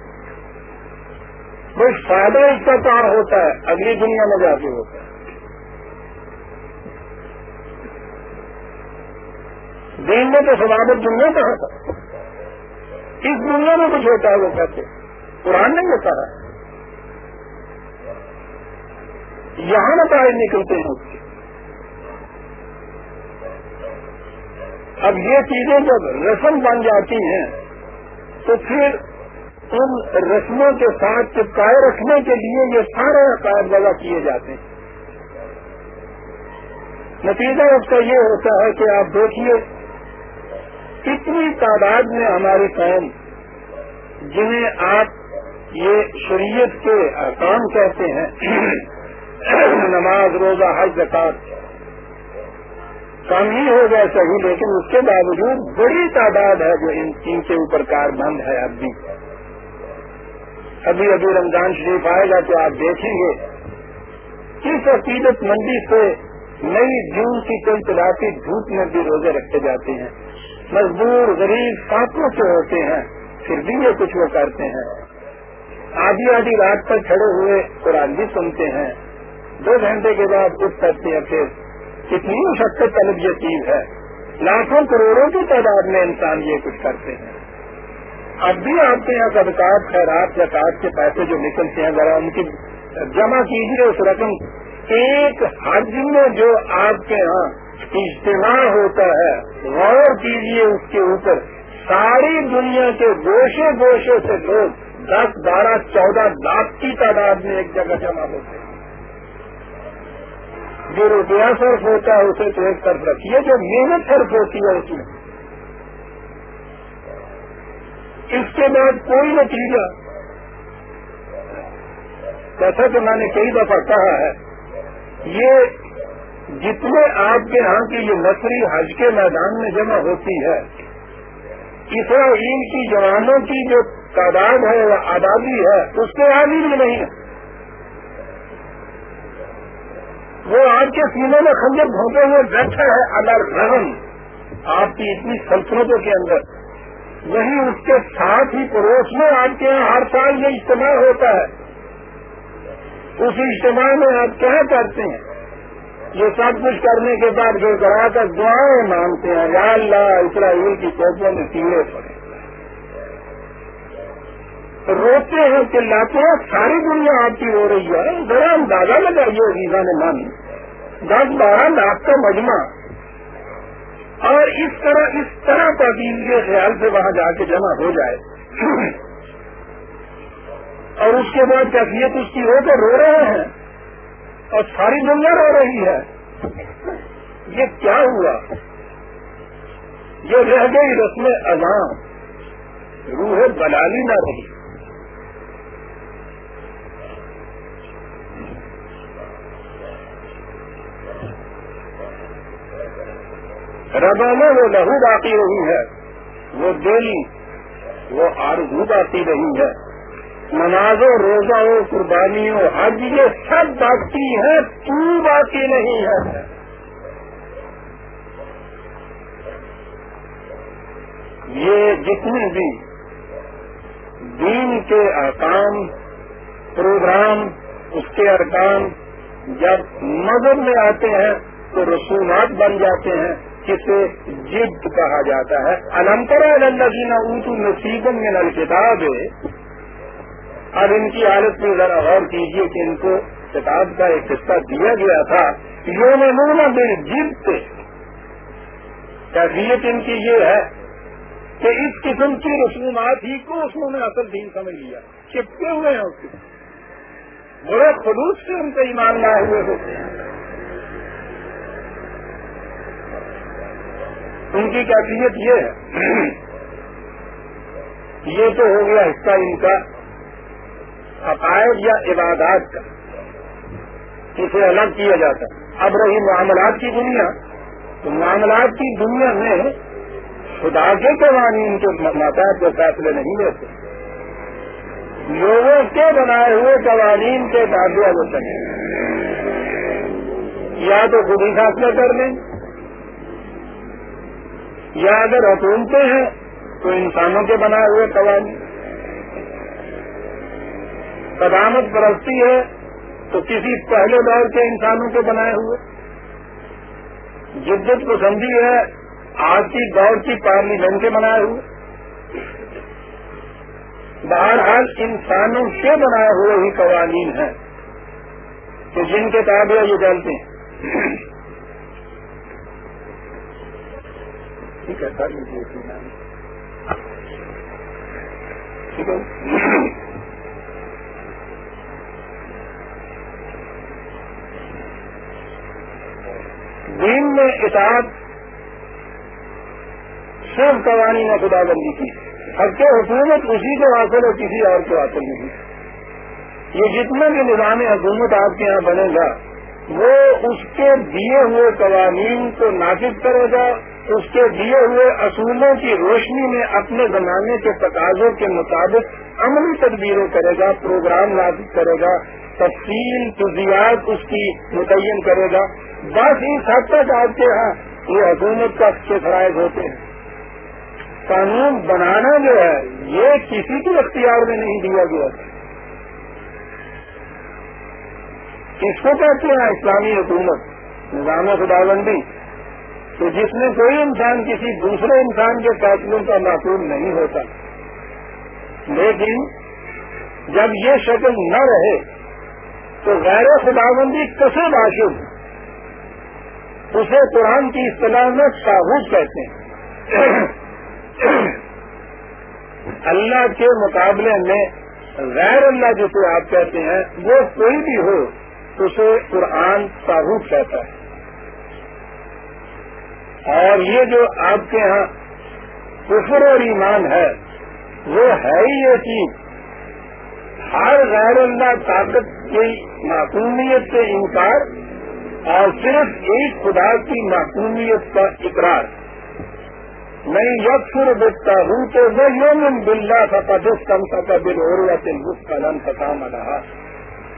کچھ فائدہ اس کا کار ہوتا ہے؟ اگلی دنیا میں جا کے ہوتا ہے۔ دین میں تو سوابت دنیا کہاں تھا اس دنیا میں کچھ ہوتا ہے، وہ کہتے قرآن نہیں ہوتا ہے۔ یہاں نتائج نکلتے ہیں۔ اس کے اب یہ چیزیں جب رسم بن جاتی ہیں، تو پھر ان رسموں کے ساتھ چپکائے رکھنے کے لیے یہ سارے عقائد وضع کیے جاتے ہیں۔ نتیجہ اس کا یہ ہوتا ہے کہ آپ دیکھیے کتنی تعداد میں ہماری قوم جنہیں آپ یہ شریعت کے احکام کہتے ہیں، نماز، روزہ، حج زکات کم ہی ہو جائے صحیح، لیکن اس کے باوجود بڑی تعداد ہے جو ان کے اوپر کار بند ہے اب بھی۔ ابھی ابھی رمضان شریف آئے گا تو آپ دیکھیں گے۔ کس عقیدت مندی سے نئی جون کی کوئی تلاقی دھوپ میں بھی روزے رکھے جاتے ہیں۔ مزدور غریب ساتھوں سے ہوتے ہیں، پھر بھی یہ کچھ وہ کرتے ہیں۔ آدھی آدھی رات پر کھڑے ہوئے قرآن بھی سنتے ہیں۔ دو گھنٹے کے بعد اٹھ کرتے ہیں، پھر کتنی مشقت طلب یہ چیز ہے۔ لاکھوں کروڑوں کی تعداد میں انسان یہ کچھ کرتے ہیں۔ اب بھی آپ کے یہاں صدقات، خیرات یا کاٹ کے پیسے جو نکلتے ہیں، ذرا ان کی جمع کیجیے اس رقم۔ ایک حج میں جو آپ کے یہاں اجتماع ہوتا ہے، غور کیجیے اس کے اوپر۔ ساری دنیا کے گوشے گوشے سے لوگ دس، بارہ، چودہ لاکھ کی تعداد میں ایک جگہ جمع ہوتے ہیں۔ جو روپیہ صرف ہوتا ہے، اسے تو ایک طرف رکھیے، جو محنت صرف ہوتی ہے، اس میں۔ اس کے بعد کوئی نتیجہ۔ جیسا کہ میں نے کئی دفعہ کہا ہے، یہ جتنے آپ کے یہاں کی یہ نسری حج کے میدان میں جمع ہوتی ہے، اسرائیل کی جوانوں کی جو تعداد ہے یا آبادی ہے، اس کے عادی بھی نہیں ہے۔ وہ آپ کے سینے میں خنجر گھونٹے ہوئے بیٹھا ہے اگر رحم آپ کی اتنی سلطنتوں کے اندر۔ وہی اس کے ساتھ ہی پڑوس میں آپ کے یہاں ہر سال یہ اجتماع ہوتا ہے۔ اس اجتماع میں آپ کیا کرتے ہیں؟ یہ سب کچھ کرنے کے بعد جو کرا کر دعائیں مانگتے ہیں۔ یا اللہ، اسرائیل کی کوپوں میں کیڑے پڑے۔ روتے ہیں کہ لاتے ہیں، ساری دنیا آپ کی ہو رہی ہے۔ ذرا اندازہ لگائیے ویزا نے مانی۔ دس بارہ لاکھ کا مجمع۔ اور اس طرح اس طرح تعلیم کے خیال سے وہاں جا کے جمع ہو جائے۔ اور اس کے بعد کیفیت اس کی ہو تو رو رہے ہیں۔ اور ساری دنیا رو رہی ہے۔ یہ کیا ہوا؟ یہ رہ گئی رسم اذان۔ روح بلالی نہ رہی۔ ربا میں وہ لہو باقی رہی ہے۔ وہ دل وہ آرزو باقی رہی ہے۔ نمازوں روزہ ہو قربانی ہو حج، یہ سب باقی ہے تو باقی نہیں ہے یہ جتنے بھی دین کے احکام، پروگرام، اس کے ارکان جب مذہب میں آتے ہیں، تو رسومات بن جاتے ہیں، جسے جد کہا جاتا ہے۔ الحمد اللہ اونچو نصیب میں نل کتاب ہے اب ان کی حالت میں ذرا غور کیجیے کہ ان کو کتاب کا ایک حصہ دیا گیا تھا، یوم نونا بل جد سے کیفیت ان کی یہ ہے کہ اس قسم کی رسومات ہی کو اس میں اصل دین سمجھ لیا، چپکے ہوئے ہیں اس کے۔ بڑے خلوص سے ان کا ایمان لائے ہوئے ہوتے ہیں۔ ان کی کیفیت یہ ہے۔ یہ تو ہو گیا حصہ ان کا۔ عقائد یا عبادات کا۔ اسے الگ کیا جاتا ہے۔ اب رہی معاملات کی دنیا۔ تو معاملات کی دنیا میں خدا کے قوانین کے ماتحت کے فیصلے نہیں لیتے۔ لوگوں کے بنائے ہوئے قوانین کے دادیا وہ چلے یا تو خود ہی فیصلے کر لیں۔ یا اگر حکومتیں ہیں تو انسانوں کے بنائے ہوئے قوانین۔ قدامت پرستی ہے تو کسی پہلے دور کے انسانوں کے بنائے ہوئے۔ جدت پسندی ہے، آج کی دور کی پارلیمنٹ کے بنائے ہوئے۔ بہرحال انسانوں کے بنائے ہوئے ہی قوانین ہیں۔ کہ جن کے تابع یہ جانتے ہیں۔ ٹھیک ہے، سر ٹھیک ہے۔ دین میں اطاعت صرف قوانین خدا بندی کی۔ حق کے حکومت اسی کو حاصل ہے، کسی اور کو حاصل نہیں۔ یہ جتنا بھی نظام حکومت آپ کے یہاں بنے گا، وہ اس کے دیے ہوئے قوانین کو نافذ کرے گا۔ اس کے دیے ہوئے اصولوں کی روشنی میں اپنے زمانے کے تقاضوں کے مطابق عملی تدبیریں کرے گا، پروگرام نافذ کرے گا۔ تفصیل تجزیات اس کی متعین کرے گا۔ بس اس حد تک آپ کے یہاں یہ حکومت کا اچھے فرائض ہوتے ہیں۔ قانون بنانا جو ہے، یہ کسی کے اختیار میں نہیں دیا گیا۔ اس کو کہتے ہیں؟ اسلامی حکومت، نظام خدا بندی تو جس میں کوئی انسان کسی دوسرے انسان کے فیصلوں کا معقول نہیں ہوتا۔ لیکن جب یہ شکل نہ رہے تو غیر خدا بندی کسے باشد اسے قرآن کی اصطلاح میں شاہوت کہتے ہیں۔ اللہ کے مقابلے میں غیر اللہ جسے آپ کہتے ہیں، وہ کوئی بھی ہو، اسے قرآن صاحب کہتا ہے۔ اور یہ جو آپ کے یہاں کفر اور ایمان ہے، وہ ہے ہی یہ چیز۔ ہر غیر اللہ طاقت کی معصومیت سے انکار اور صرف ایک خدا کی معصومیت کا اقرار۔ میں یکسر دیکھتا ہوں تو وہ یوم بلّہ تھا پدستم تھا کا دل اور قلم فتام رہا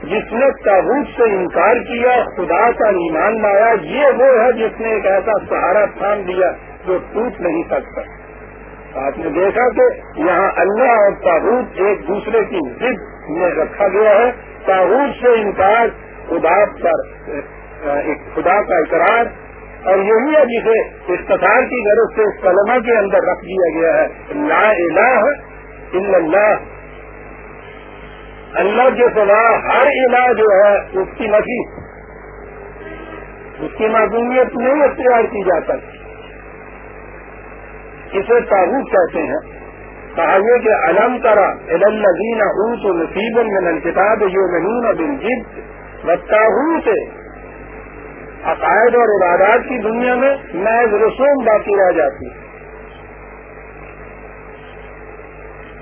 جس نے تابوت سے انکار کیا، خدا کا ایمان لایا، یہ وہ ہے جس نے ایک ایسا سہارا تھام دیا جو ٹوٹ نہیں سکتا۔ آپ نے دیکھا کہ یہاں اللہ اور تابوت ایک دوسرے کی ضد میں رکھا گیا ہے۔ تابوت سے انکار، خدا پر خدا کا اقرار۔ اور یہی ہے جسے اختصار کی غرض سے اس کلمہ کے اندر رکھ دیا گیا ہے۔ لا الہ الا اللہ۔ اللہ کے سوا ہر الہ جو ہے، اس کی نفی اس کی معصومیت نہیں اختیار کی جا سکتی۔ اسے تعبت کہتے ہیں۔ کہا یہ کہ علم کرا الزین اونس و نصیب میں الکتاب یو بن جد سے عقائد اور ارادات کی دنیا میں محض رسوم باقی رہ جاتی۔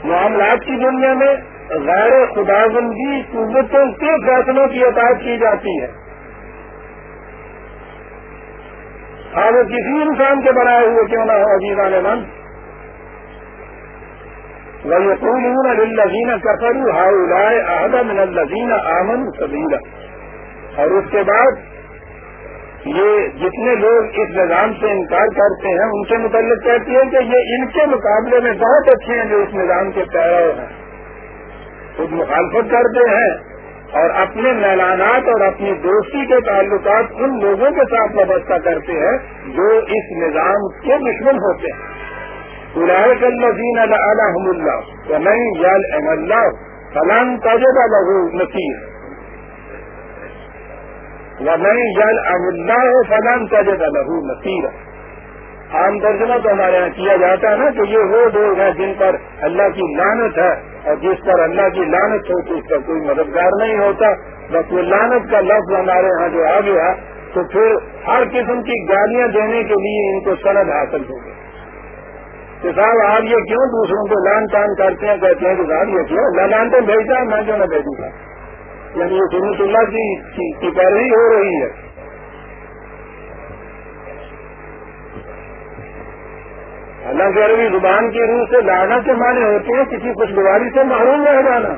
معاملات کی دنیا میں غیر خدا بندی قوتوں کے فیصلوں کی اطاعت کی جاتی ہے۔ ہاں وہ کسی انسان کے بنائے ہوئے کیوں نہ ہو عزیزان من؟ وہ یقین للذین کفروا ہاؤلائے احد من الذین آمن سبیلا اور اس کے بعد یہ جتنے لوگ اس نظام سے انکار کرتے ہیں، ان سے متعلق کہتی ہے کہ یہ ان کے مقابلے میں بہت اچھے ہیں جو اس نظام کے پیرو ہیں۔ خود مخالفت کرتے ہیں اور اپنے میلانات اور اپنی دوستی کے تعلقات ان لوگوں کے ساتھ وابستہ کرتے ہیں جو اس نظام کے دشمن ہوتے ہیں۔ قرآن الزین الحم اللہ نہیں یل احمد اللہ فلان تجربہ لہو نصیر۔ نہیں جل اللہ فلان تجد لہو نصیر عام ترجمہ تو ہمارے یہاں کیا جاتا ہے نا کہ یہ وہ لوگ ہیں جن پر اللہ کی لانت ہے اور جس پر اللہ کی لانت ہو تو اس کا کوئی مددگار نہیں ہوتا۔ بس وہ لانت کا لفظ ہمارے یہاں جو آ گیا تو پھر ہر قسم کی گالیاں دینے کے لیے ان کو سند حاصل ہو گئی۔ کہ صاحب، آپ یہ کیوں دوسروں کو لان تان کرتے ہیں؟ کہتے ہیں کہ صاحب، یہ کیوں؟ لان تو بھیجتا ہے، میں کیوں نہ بھیجوں گا؟ یعنی یہ سنت اللہ کی پیروی ہو رہی ہے۔ اللہ کے عربی زبان کی روح سے لانا کے معنی ہوتے ہیں، کسی خوشگواری سے محروم رہ جانا۔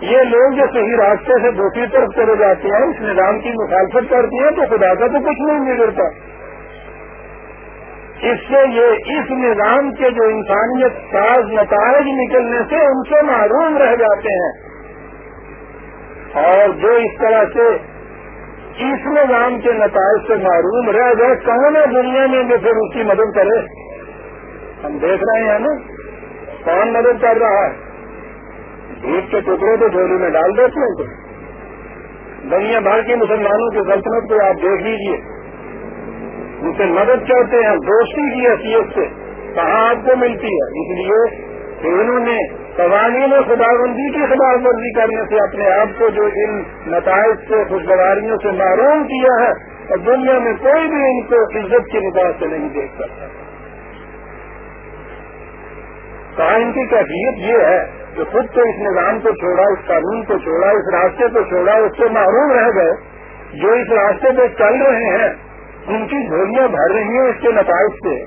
یہ لوگ جو صحیح راستے سے دوسری طرف چلے جاتے ہیں، اس نظام کی مخالفت کرتے ہیں، تو خدا کا تو کچھ نہیں بگڑتا۔ اس سے یہ اس نظام کے جو انسانیت ساز نتائج نکلنے سے ان سے محروم رہ جاتے ہیں۔ اور جو اس طرح سے اس نظام کے نتائج سے معروم رہ جائے کون ہے دنیا میں جو پھر اس کی مدد کرے؟ ہم دیکھ رہے ہیں نا کون مدد کر رہا ہے؟ جھوٹ کے ٹکڑے تو جھولی میں ڈال دیتے ہیں تو۔ دنیا بھر کے مسلمانوں کی سلطنت کو آپ دیکھ لیجیے ان سے مدد کرتے ہیں دوستی کی حیثیت سے۔ کہاں آپ کو ملتی ہے؟ اس لیے کہ انہوں نے قوانین خدا بندی کی خلاف ورزی کرنے سے اپنے آپ کو جو ان نتائج سے، خوشگواریوں سے معروم کیا ہے، اور دنیا میں کوئی بھی ان کو عزت کی نگاہ سے نہیں دیکھ سکتا۔ کہا ان کی کیفیت یہ ہے کہ خود تو اس نظام کو چھوڑا، اس قانون کو چھوڑا، اس راستے کو چھوڑا، اس سے معروم رہ گئے۔ جو اس راستے پہ چل رہے ہیں، ان کی جھولیاں بھر رہی ہیں اس کے نتائج سے۔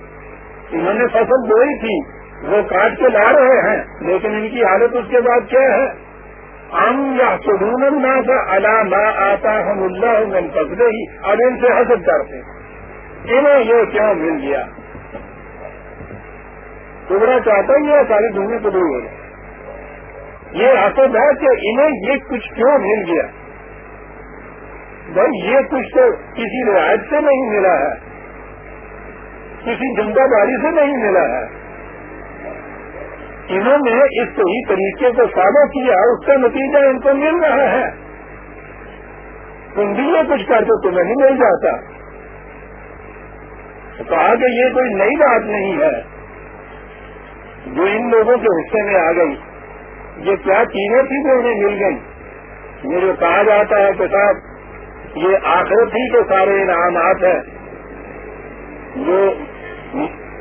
انہوں نے فصل بوئی تھی۔ وہ کاٹ کے لا رہے ہیں، لیکن ان کی حالت اس کے بعد کیا ہے؟ ہم یا سدون کا علامہ آتا ہم اللہ من فصلے ہی۔ اب ان سے حسد کرتے انہیں یہ کیوں مل گیا؟ ٹکڑا چاہتا ہی ہے ساری دنیا کو دور ہو یہ حسد ہے کہ انہیں یہ کچھ کیوں مل گیا؟ بھائی، یہ کچھ تو کسی روایت سے نہیں ملا ہے، کسی جنتا داری سے نہیں ملا ہے۔ انہوں نے اس صحیح طریقے کو فالو کیا اس کا نتیجہ ان کو مل رہا ہے۔ تم بھی یہ کچھ کر تو تمہیں نہیں مل جاتا۔ کہا کہ یہ کوئی نئی بات نہیں ہے۔ جو ان لوگوں کے حصے میں آ گئی، یہ کیا چیزیں تھی جو انہیں مل گئی یہ جو کہا جاتا ہے کہ صاحب، یہ آخرت ہی کے سارے انعامات ہیں۔ جو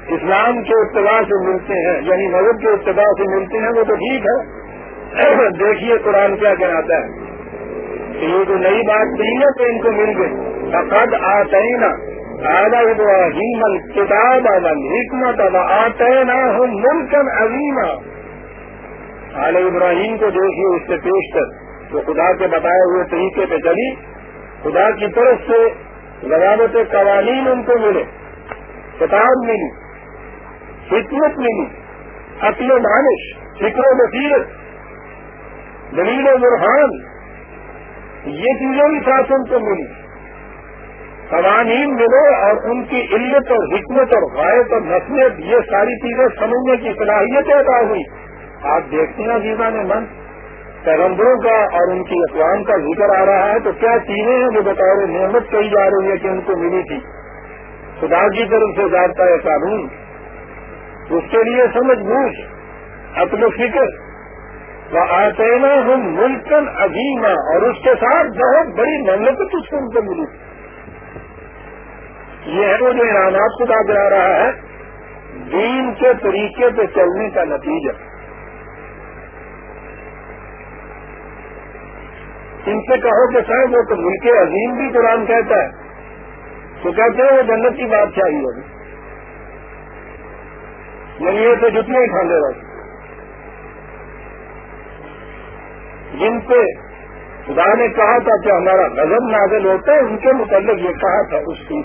اسلام کے ابتدا سے ملتے ہیں یعنی مذہب کے ابتدا سے ملتے ہیں، وہ تو ٹھیک ہے۔ دیکھیے قرآن کیا کہنا ہے۔ یہ جو نئی بات نہیں ہے تو ان کو مل گئی فقد آتے نا آدھا ابراہیم الکتاب حکمت اب آتے نا ہوں ملکن عظیم آل ابراہیم کو دیکھیے، اس سے پیش کر۔ وہ خدا کے بتائے ہوئے طریقے پہ چلی۔ خدا کی طرف سے ضوابط قوانین ان کو ملے۔ کتاب ملی۔ حکمت ملی عقل و مانش، فکر و بصیرت دلیل و برحان یہ چیزیں بھی ساتھ ان کو ملی۔ قوانین ملے اور ان کی علت اور حکمت اور غائب اور نصیحت، یہ ساری چیزیں سمجھنے کی صلاحیت ادا ہوئی۔ آپ دیکھتے ہیں جیسا نے من، پیغمبروں کا اور ان کی اقوام کا ذکر آ رہا ہے تو کیا چیزیں ہیں جو بطور نعمت کہی جا رہی ہے کہ ان کو ملی تھی؟ خدا کی طرف سے جاتا ہے قانون اس کے لیے سمجھ بوجھ اپنے فکر۔ وہ آتے ہم ملکن عظیم اور اس کے ساتھ بہت بڑی محنت اس کو ان کو ملی۔ یہ ہے وہ جو انعامات خدا کرا رہا ہے۔ دین کے طریقے پہ چلنے کا نتیجہ۔ ان سے کہو کہ صاحب وہ تو ملک عظیم بھی قرآن کہتا ہے۔ تو کہتے ہیں وہ جنت کی بات چاہیے ہوگی۔ یعنی یہ تو جتنے ہی کھانے رہے۔ جن پہ خدا نے کہا تھا کہ ہمارا غزل نازل ہوتا ہے، ان کے متعلق یہ کہا تھا اس چیز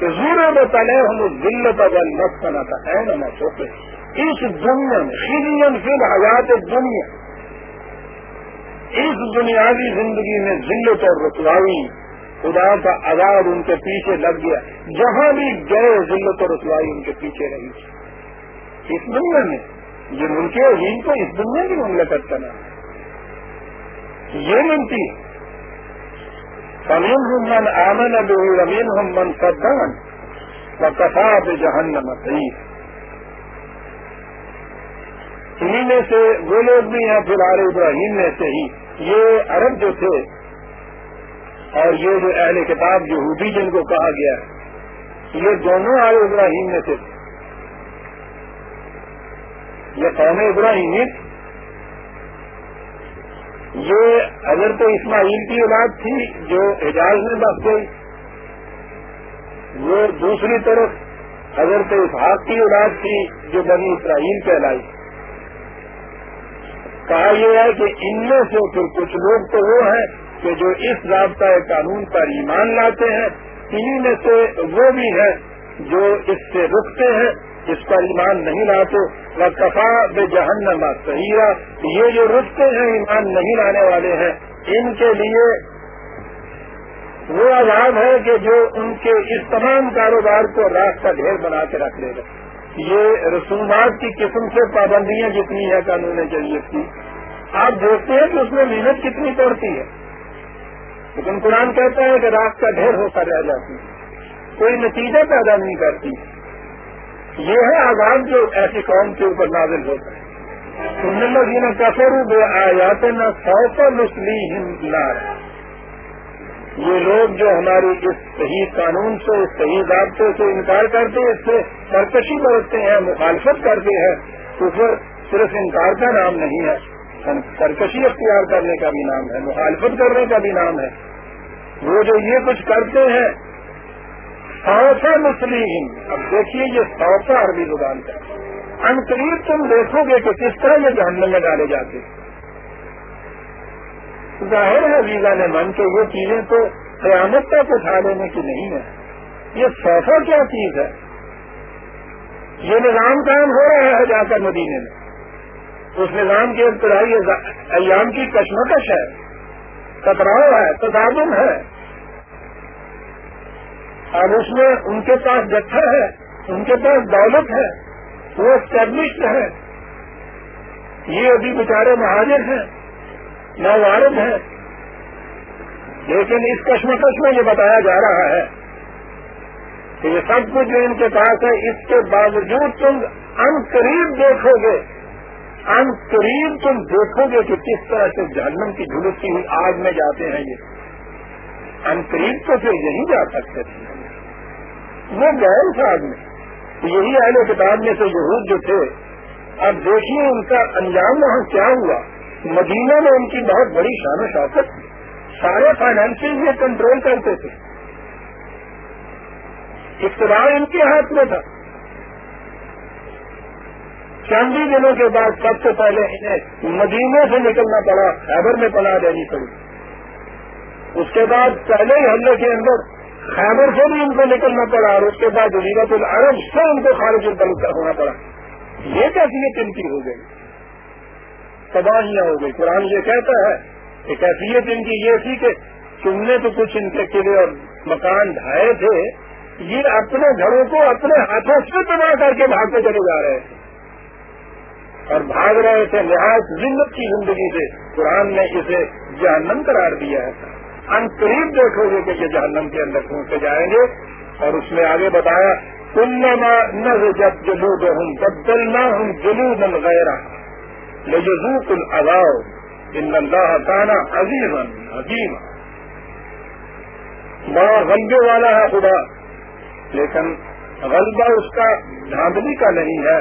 کہ زور بتانے ہم دل بدل مت بنا تھا۔ ہے نا چھوٹے اس دنیا میں فلین حیات دنیا اس بنیادی زندگی میں ذلت اور رسوائی، خدا کا عذاب ان کے پیچھے لگ گیا۔ جہاں بھی گئے، ذلت اور رسوائی ان کے پیچھے رہی۔ تھی اس دنیا میں یہ ملک عظیم کو اس دنیا کی مملکت کا نام ہے۔ یہ ملتی امین ہم من آمن اب امین ہم من سدان و کفاف جہنم صحیح انہیں میں سے وہ لوگ بھی ہیں پھر آر ابراہیم میں سے ہی۔ یہ عرب جو تھے اور یہ جو اہل کتاب یہودی جن کو کہا گیا، یہ دونوں آئے ابراہیم میں سے تھے۔ یہ قوم ابراہیم یہ حضرت اسماعیل کی اولاد تھی جو اعجاز میں بس گئی۔ وہ دوسری طرف حضرت اسحاق کی اولاد تھی جو بنی اسرائیل کہلائی۔ کہا یہ ہے کہ ان میں سے پھر کچھ لوگ تو وہ ہیں کہ جو اس ضابطۂ قانون پر ایمان لاتے ہیں۔ انہیں میں سے وہ بھی ہیں جو اس سے رکتے ہیں۔ اس پر ایمان نہیں لاتے وہ کفا بے جہنم صحیح یہ جو رکتے ہیں، ایمان نہیں لانے والے ہیں۔ ان کے لیے وہ عذاب ہے کہ جو ان کے اس تمام کاروبار کو راستہ ڈھیر بنا کے رکھ لے گا۔ یہ رسومات کی قسم سے پابندیاں جتنی ہیں قانون جریت کی۔ آپ دیکھتے ہیں کہ اس میں محنت کتنی پڑتی ہے۔ لیکن قرآن کہتا ہے کہ راستہ کا ڈھیر ہو کر رہ جاتی ہے۔ کوئی نتیجہ پیدا نہیں کرتی۔ یہ ہے آزاد جو ایسی قوم کے اوپر نازل ہوتا ہے سننے لگی نہ کفر بے آیات نہ سو پر نسلی ہند یہ لوگ جو ہماری اس صحیح قانون سے، اس صحیح ضابطے سے انکار کرتے اس سے سرکشی برتتے ہیں، مخالفت کرتے ہیں، تو پھر صرف انکار کا نام نہیں ہے۔ یعنی سرکشی اختیار کرنے کا بھی نام ہے، مخالفت کرنے کا بھی نام ہے۔ وہ جو یہ کچھ کرتے ہیں سوسا مسلم اب دیکھیے یہ سوسا عربی زبان کا ان قریب تم دیکھو گے کہ کس طرح یہ جہنم میں ڈالے جاتے ظاہر ہے ویزا نے من کے یہ چیزیں تو قیامت تک اٹھا لینے کی نہیں ہے یہ سوفا کیا چیز ہے؟ یہ نظام قائم ہو رہا ہے جا کر مدینے میں۔ اس نظام کی ابتدائی ایام کی کشمکش ہے۔ ٹکراؤ ہے تصادم ہے۔ اور اس میں ان کے پاس جتھا ہے، ان کے پاس دولت ہے، وہ اسٹیبلشڈ ہے۔ یہ ابھی بیچارے مہاجر ہیں نوارد ہیں۔ لیکن اس کشمکش میں یہ بتایا جا رہا ہے کہ یہ سب کچھ جو ان کے پاس ہے، اس کے باوجود تم ان قریب دیکھو گے۔ ان قریب تم دیکھو گے کہ کس طرح سے جہنم کی جھلکتی ہوئی آگ میں جاتے ہیں یہ۔ ان قریب تو پھر یہی جا سکتے تھے۔ وہ گئے تھا آگ میں۔ یہی اہل کتاب میں سے یہود جو تھے، اب دیکھیے ان کا انجام وہاں کیا ہوا۔ مدینہ میں ان کی بہت بڑی شان و شوقت تھی۔ سارے فائنینشیل یہ کنٹرول کرتے تھے۔ اقتدار ان کے ہاتھ میں تھا۔ چند ہی دنوں کے بعد سب سے پہلے انہیں مدینے سے نکلنا پڑا، خیبر میں پناہ دینی پڑی اس کے بعد پہلے ہی حملے کے اندر خیبر سے بھی ان کو نکلنا پڑا اور اس کے بعد جزیرت العرب سے ان کو خارج البلد ہونا پڑا۔ یہ کیفیت ان کی ہو گئی تباہیاں ہو گئی قرآن یہ کہتا ہے کہ کیفیت ان کی یہ تھی کہ تم نے تو کچھ ان کے قلعے اور مکان ڈھائے تھے، یہ اپنے گھروں کو اپنے ہاتھوں سے تباہ کر کے بھاگتے چلے جا رہے تھے۔ اور بھاگ رہے تھے نہایت ذلت کی زندگی سے۔ قرآن نے اسے جہنم قرار دیا ہے۔ ان قریب دیکھو گے کہ یہ جہنم کے اندر پہنچے جائیں گے۔ اور اس میں آگے بتایا، کلما نہ جب جلو ہوں بدل نہ ہوں جلو بن غیرہ لجزو کل اگاؤ ان اللہ تعالیٰ عظیم عظیم بڑا غلبے والا ہے خدا، لیکن غلبہ اس کا دھاندلی کا نہیں ہے،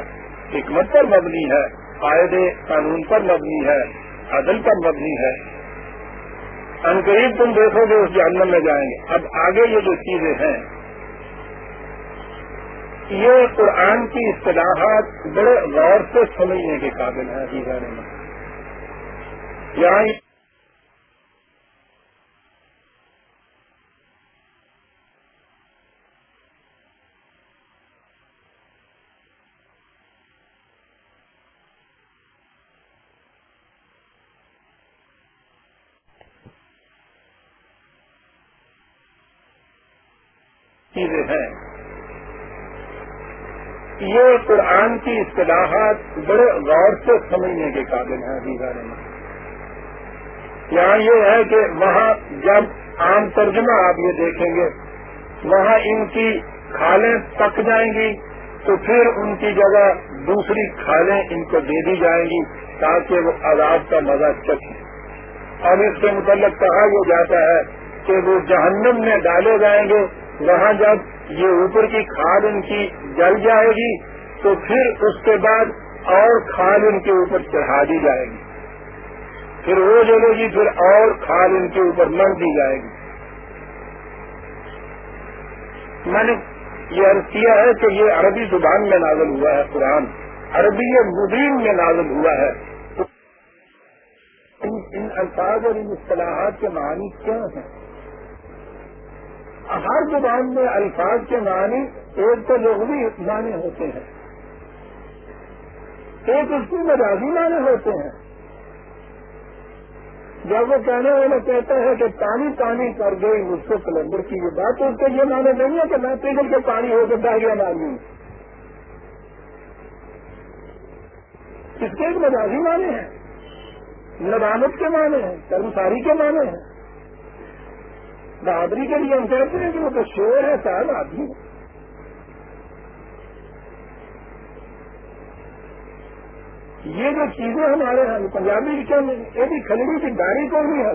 حکمت پر مبنی ہے، قاعدے قانون پر مبنی ہے، عدل پر مبنی ہے۔ ان قریب تم دیکھو گے، اس جہنم میں جائیں گے۔ اب آگے یہ جو چیزیں ہیں، یہ قرآن کی اصطلاحات بڑے غور سے سمجھنے کے قابل ہیں بارے میں۔ یہاں چیزیں ہیں۔ یہ قرآن کی اصطلاحات بڑے غور سے سمجھنے کے قابل ہیں۔ ابھی بارے میں یہاں یہ ہے کہ وہاں جب عام ترجمہ آپ یہ دیکھیں گے، وہاں ان کی کھالیں پک جائیں گی تو پھر ان کی جگہ دوسری کھالیں ان کو دے دی جائیں گی تاکہ وہ عذاب کا مزہ چکے اور اس کے متعلق کہا یہ جاتا ہے کہ وہ جہنم میں ڈالے جائیں گے وہاں جب یہ اوپر کی کھاد ان کی جل جائے گی، تو پھر اس کے بعد اور کھاد ان کے اوپر چڑھا دی جائے گی۔ پھر وہ جگہ گی، پھر اور کھاد ان کے اوپر مر دی جائے گی۔ میں نے یہ عرض کیا ہے کہ یہ عربی زبان میں نازل ہوا ہے، قرآن عربی مبین میں نازل ہوا ہے۔ ان الفاظ اور ان اصطلاحات کے معنی کیا ہیں؟ ہر زبان میں الفاظ کے معنی ایک تو لغوی معنی ہوتے ہیں۔ ایک اس کی مجازی معنی ہوتے ہیں۔ جب وہ کہنے والا کہتا ہے کہ پانی پانی کر گئی مجھ کو کلندر کی یہ بات اس کو یہ معنی نہیں ہے کہ میں پیگل کے پانی ہو کے گیا مانی اس کے ایک مجازی معنی ہے۔ ندامت کے معنی ہیں کرمچاری کے معنی ہیں بہادری کے لیے ہم کہتے ہیں کہ وہ تو شور ہے صاحب آدمی یہ جو چیزیں ہمارے ہیں پنجابی کے یہ بھی کھلڑی کی گاڑی کو بھی ہے۔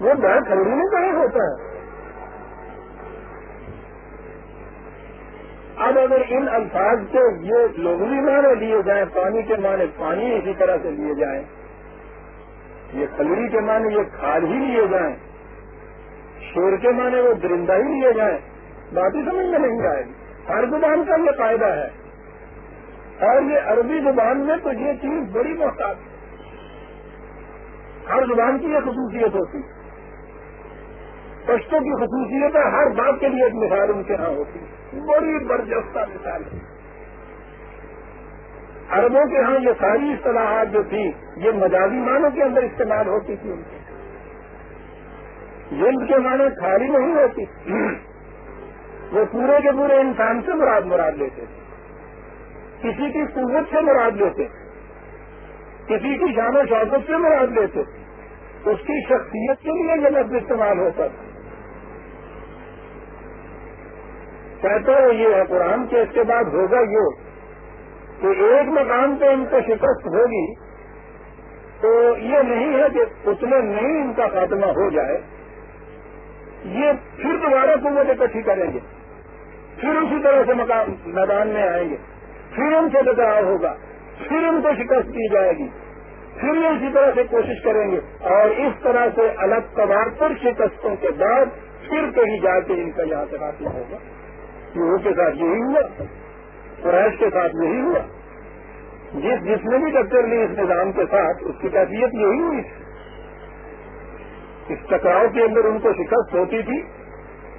وہ ڈر کھلڑی میں بڑے ہوتا ہے؟ اب اگر ان الفاظ کو یہ لوگلی معنی لیے جائیں، پانی کے معنی پانی اسی طرح سے لیے جائیں، یہ کھلڑی کے معنی یہ کھاد ہی لیے جائیں۔ شور کے معنی وہ درندہ ہی لیے جائیں، بات ہی سمجھ میں نہیں آئے گی۔ ہر زبان کا یہ فائدہ ہے۔ اور یہ عربی زبان میں تو یہ چیز بڑی محتاط ہے۔ ہر زبان کی یہ خصوصیت ہوتی پشتوں کی خصوصیت ہے، ہر بات کے لیے ایک مثال ان کے ہاں ہوتی بڑی برجستہ مثال ہے۔ عربوں کے ہاں یہ ساری اصطلاحات جو تھی یہ مجازی معنوں کے اندر استعمال ہوتی تھی ان کی جلد کے معنی خالی نہیں ہوتی۔ وہ پورے کے پورے انسان سے مراد مراد لیتے تھے کسی کی قوت سے مراد لیتے کسی کی شان و شوقت سے مراد لیتے اس کی شخصیت کے لیے یہ لفظ استعمال ہوتا تھا کہتا ہے یہ ہے قرآن کے اس کے بعد ہوگا یہ کہ ایک مقام پہ ان کو شکست ہوگی تو یہ نہیں ہے کہ اتنے نہیں ان کا خاتمہ ہو جائے۔ یہ پھر دوبارہ قوت اکٹھی کریں گے۔ پھر اسی طرح سے مقام میدان میں آئیں گے۔ پھر ان سے ٹکراؤ ہوگا۔ پھر ان کو شکست دی جائے گی۔ پھر یہ اسی طرح سے کوشش کریں گے۔ اور اس طرح سے الگ تبار پر شکستوں کے بعد پھر کہیں جا کے ان کا یہاں سے خاتمہ ہوگا۔ یہاں کے ساتھ یہی ہوا۔ قریش کے ساتھ یہی ہوا۔ جس جس نے بھی ٹکر لی اس نظام کے ساتھ، اس کی کیفیت یہی ہوئی۔ تھی اس ٹکراؤ کے اندر ان کو شکست ہوتی تھی،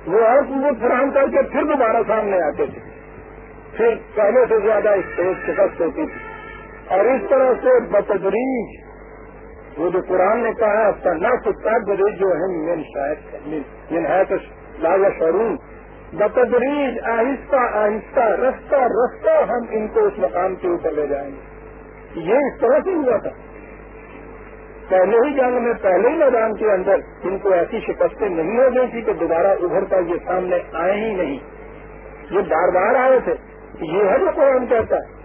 وہ اور قوت فراہم کر کے پھر دوبارہ سامنے آتے تھے۔ پھر پہلے سے زیادہ اس شکست ہوتی تھی۔ اور اس طرح سے بتدریج، وہ جو قرآن نے کہا ہے نہ سکتا جو ہے مین شاید مین ہے تو لاجا شرون بتدریج، آہستہ آہستہ رستہ رستہ ہم ان کو اس مقام کے اوپر لے جائیں گے۔ یہ اس طرح سے ہوا تھا۔ پہلے ہی جنگ میں، پہلے ہی میدان کے اندر ان کو ایسی شکستیں نہیں ہو گئی تھی کہ دوبارہ ابھر کر یہ سامنے آئے ہی نہیں۔ یہ بار بار آئے تھے۔ یہ ہے جو قرآن کہتا ہے۔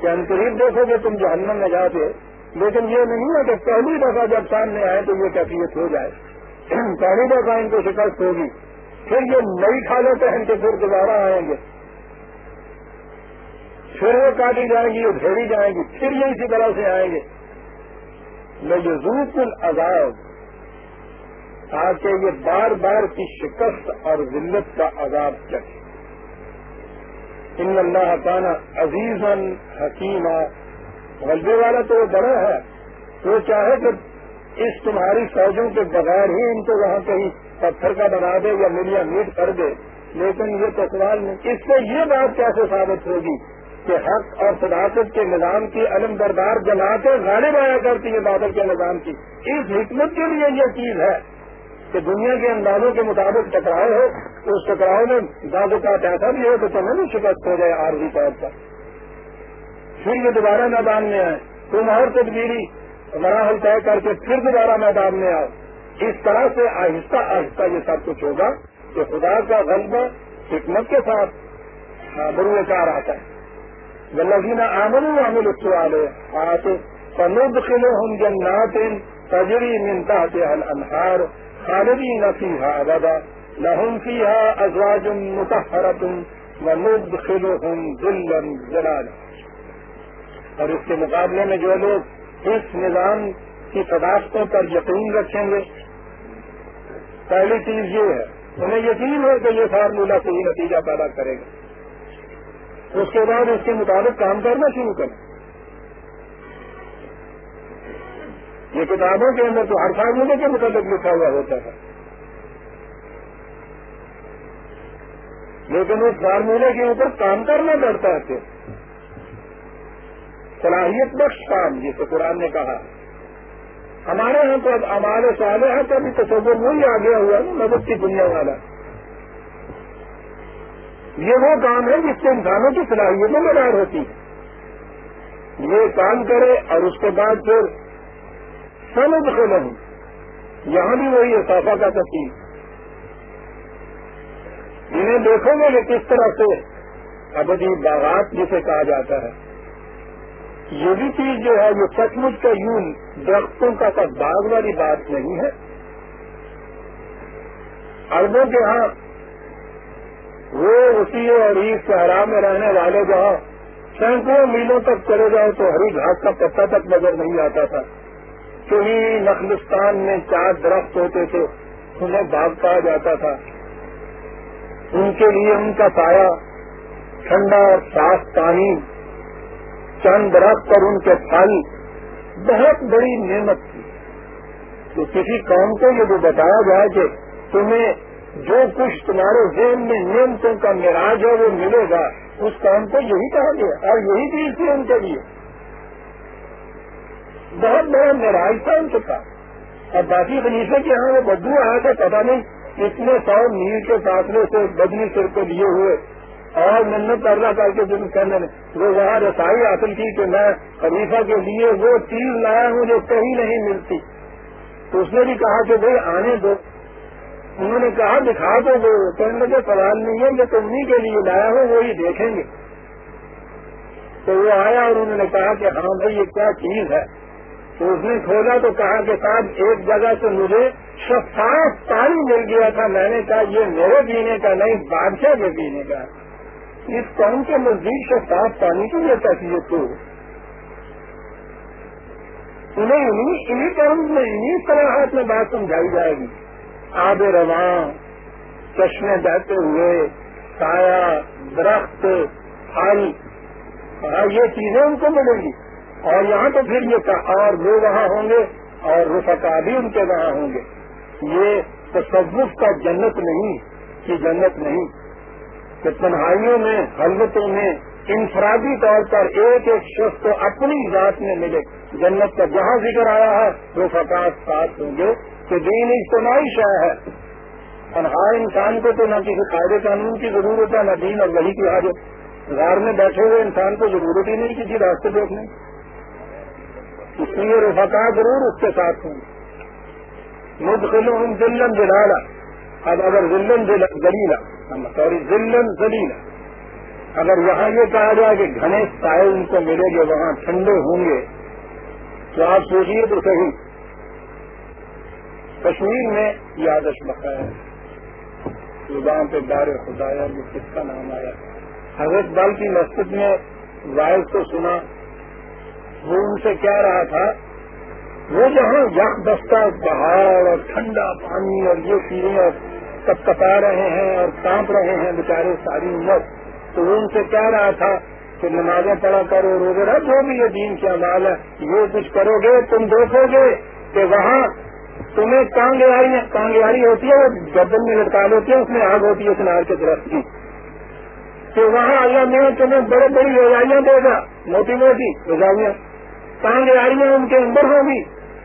کہ ان قریب دیکھو گے تم جہنم میں جاتے، لیکن یہ نہیں ہے کہ پہلی دفعہ جب سامنے آئے تو یہ کیفیت ہو جائے۔ پہلی دفعہ ان کو شکست ہوگی۔ پھر یہ نئی کھالیں پہن کے پھر دوبارہ آئیں گے۔ پھر وہ کاٹی جائیں گی، وہ گھیری جائیں گی۔ پھر یہ اسی طرح سے آئیں گے۔ لذوق العذاب، تاکہ یہ بار بار کی شکست اور ذلت کا عذاب چکے۔ ان اللہ تعالیٰ عزیز حکیم غلبے والا تو وہ بڑا ہے، وہ چاہے کہ اس تمہاری فوجوں کے بغیر ہی ان کو وہاں کہیں پتھر کا بنا دے یا ملیا میٹ کر دے، لیکن یہ تو سوال نہیں، اس سے یہ بات کیسے ثابت ہوگی؟ کہ حق اور صداقت کے نظام کی علم بردار جما کے غالب آیا کرتی ہے بادل کے نظام کی۔ اس حکمت کے لیے یہ چیز ہے کہ دنیا کے اندازوں کے مطابق ٹکراؤ ہو، اس ٹکراؤ میں دادوں کا ایسا بھی ہو تو تمہیں بھی شکست ہو جائے عارضی طور پر۔ پھر یہ دوبارہ میدان میں آئے۔ تم اور تدبیری مراحل طے کر کے پھر دوبارہ میدان میں آؤ۔ اس طرح سے آہستہ آہستہ یہ سب کچھ ہوگا کہ خدا کا غلبہ حکمت کے ساتھ بروے چار آتا ہے۔ والذين آمنوا وعملوا الصالحات فندخلهم جنات تجري من تحتها الأنهار خالدين فيها أبدا لهم فيها أزواج مطهرة وندخلهم ذلا جلالا اور اس کے مقابلے میں جو لوگ اس نظام کی صداقتوں پر یقین رکھیں گے، پہلی چیز یہ ہے، انہیں یقین ہے کہ یہ فارمولہ صحیح نتیجہ پیدا کرے گا۔ اس کے بعد اس کے مطابق کام کرنا شروع کریں یہ کتابوں کے اندر تو ہر فارمولے کے متعلق لکھا ہوا ہوتا ہے۔ لیکن اس فارمولے کے اوپر کام کرنا پڑتا ہے۔ پھر صلاحیت بخش کام، جسے قرآن نے کہا۔ ہمارے یہاں تو اب ہمارے سالے ہیں تو ابھی تصور وہی آ گیا ہوا نا مدد کی دنیا والا۔ یہ وہ کام ہے جس سے انسانوں کی صلاحیتوں میں ہوتی ہے یہ کام کرے اور اس کے بعد پھر سمجھ کو نہیں یہاں بھی وہی اضافہ کا تفصیل۔ انہیں دیکھو گے کہ کس طرح سے ابدی باغات جسے کہا جاتا ہے۔ یہ بھی چیز جو ہے، یہ سچ مچ کا یوں درختوں کا باغ والی بات نہیں ہے۔ اربوں کے ہاں وہ اسی اور عید صحرا میں رہنے والے جہاں سینکڑوں میلوں تک چلے جاؤ تو ہری گھاس کا پتا تک نظر نہیں آتا تھا۔ کہیں نخلستان میں چار درخت ہوتے تھے، انہیں باغ کہا جاتا تھا۔ ان کے لیے ان کا سایہ ٹھنڈا اور صاف پانی، چند درخت اور ان کے پھل۔ بہت بڑی نعمت تھی۔ تو کسی قوم کو یہ جو بتایا جائے کہ تمہیں جو کچھ تمہارے ذہن میں نعمتوں کا مراج ہے وہ ملے گا، اس قوم کو یہی کہا گیا اور یہی چیز تھی ان کے لیے۔ بہت بڑا مراج تھا ان کا اور باقی خلیفے کے یہاں وہ بدو آیا تھا پتا نہیں اتنے سو میل کے فاصلے سے بدنی سر کو لیے ہوئے۔ اور منت کرنا کر کے جن کہنے وہ وہاں رسائی حاصل کی کہ میں خلیفہ کے لیے وہ چیز لایا ہوں جو کہیں نہیں ملتی۔ تو اس نے بھی کہا کہ بھائی آنے دو۔ انہوں نے کہا، دکھا دو وہ کہنے لگے سوال نہیں ہے کہ تم کے لیے لایا ہوں، وہی دیکھیں گے۔ تو وہ آیا اور انہوں نے کہا کہ ہاں بھائی، یہ کیا چیز ہے؟ تو اس نے کھولا تو کہا کہ صاحب، ایک جگہ سے مجھے شفاف پانی مل گیا تھا۔ میں نے کہا، یہ میرے پینے کا نہیں، بادشاہ کے پینے کا۔ اس قوم کے نزدیک شفاف پانی کی یہ تحقیق تو۔ انہیں انہیں ٹرمز میں انہیں طرح میں بات سمجھائی جائے گی۔ آب رواں چشمے بہتے ہوئے، سایہ، درخت، پھل۔ ہاں، یہ چیزیں ان کو ملیں گی۔ اور یہاں تو پھر یہ اور وہ وہاں ہوں گے، اور رفقا بھی ان کے وہاں ہوں گے۔ یہ تصوف کا جنت نہیں کہ جنت نہیں۔ کہ تنہائیوں میں، حلوتوں میں، انفرادی طور پر ایک ایک شخص کو اپنی ذات میں ملے۔ جنت کا جہاں ذکر آیا ہے وہ ساتھ ہوں گے۔ کہ دین اجتماعی شہ ہے۔ تنہا انسان کو تو نہ کسی قاعدے قانون کی ضرورت ہے، نہ دین، اور وہی کی حاجت غار میں بیٹھے ہوئے انسان کو ضرورت ہی نہیں کسی راستے دیکھنے اس لیے رفقا ضرور اس کے ساتھ ہوں۔ مدخل ذلن جلالا۔ اب اگر ذلن زلیلا سوری، ذلن زلیلا اگر یہاں یہ کہا جائے کہ گھنے سائے ان کو ملے گے، وہاں ٹھنڈے ہوں گے، تو آپ سوچیے تو صحیح۔ کشمیر میں یہ آدش بقا زبان پہ دار خدایا، یہ کس کا نام آیا؟ حضرت بال کی مسجد میں وائز کو سنا۔ وہ ان سے کہہ رہا تھا، وہ جہاں یک بستہ پہاڑ اور ٹھنڈا پانی اور یہ چیزیں اور کپ کپا رہے ہیں اور کانپ رہے ہیں بےچارے ساری عمر۔ تو وہ ان سے کہہ رہا تھا کہ نمازیں پڑھا کرو، روزے رہا جو بھی یہ دین کیا مال ہے، یہ کچھ کرو گے، تم دیکھو گے کہ وہاں تمہیں کانگیاری کانگیاری ہوتی ہے، وہ گردن میں لٹکا ہوتی ہے، اس میں آگ ہوتی ہے سنار کے درخت کی۔ تو وہاں اللہ میں تمہیں بڑے بڑی رضائیاں دے گا، موٹی موٹی رضائیاں۔ کانگیاریاں ان کے اندر ہوگی،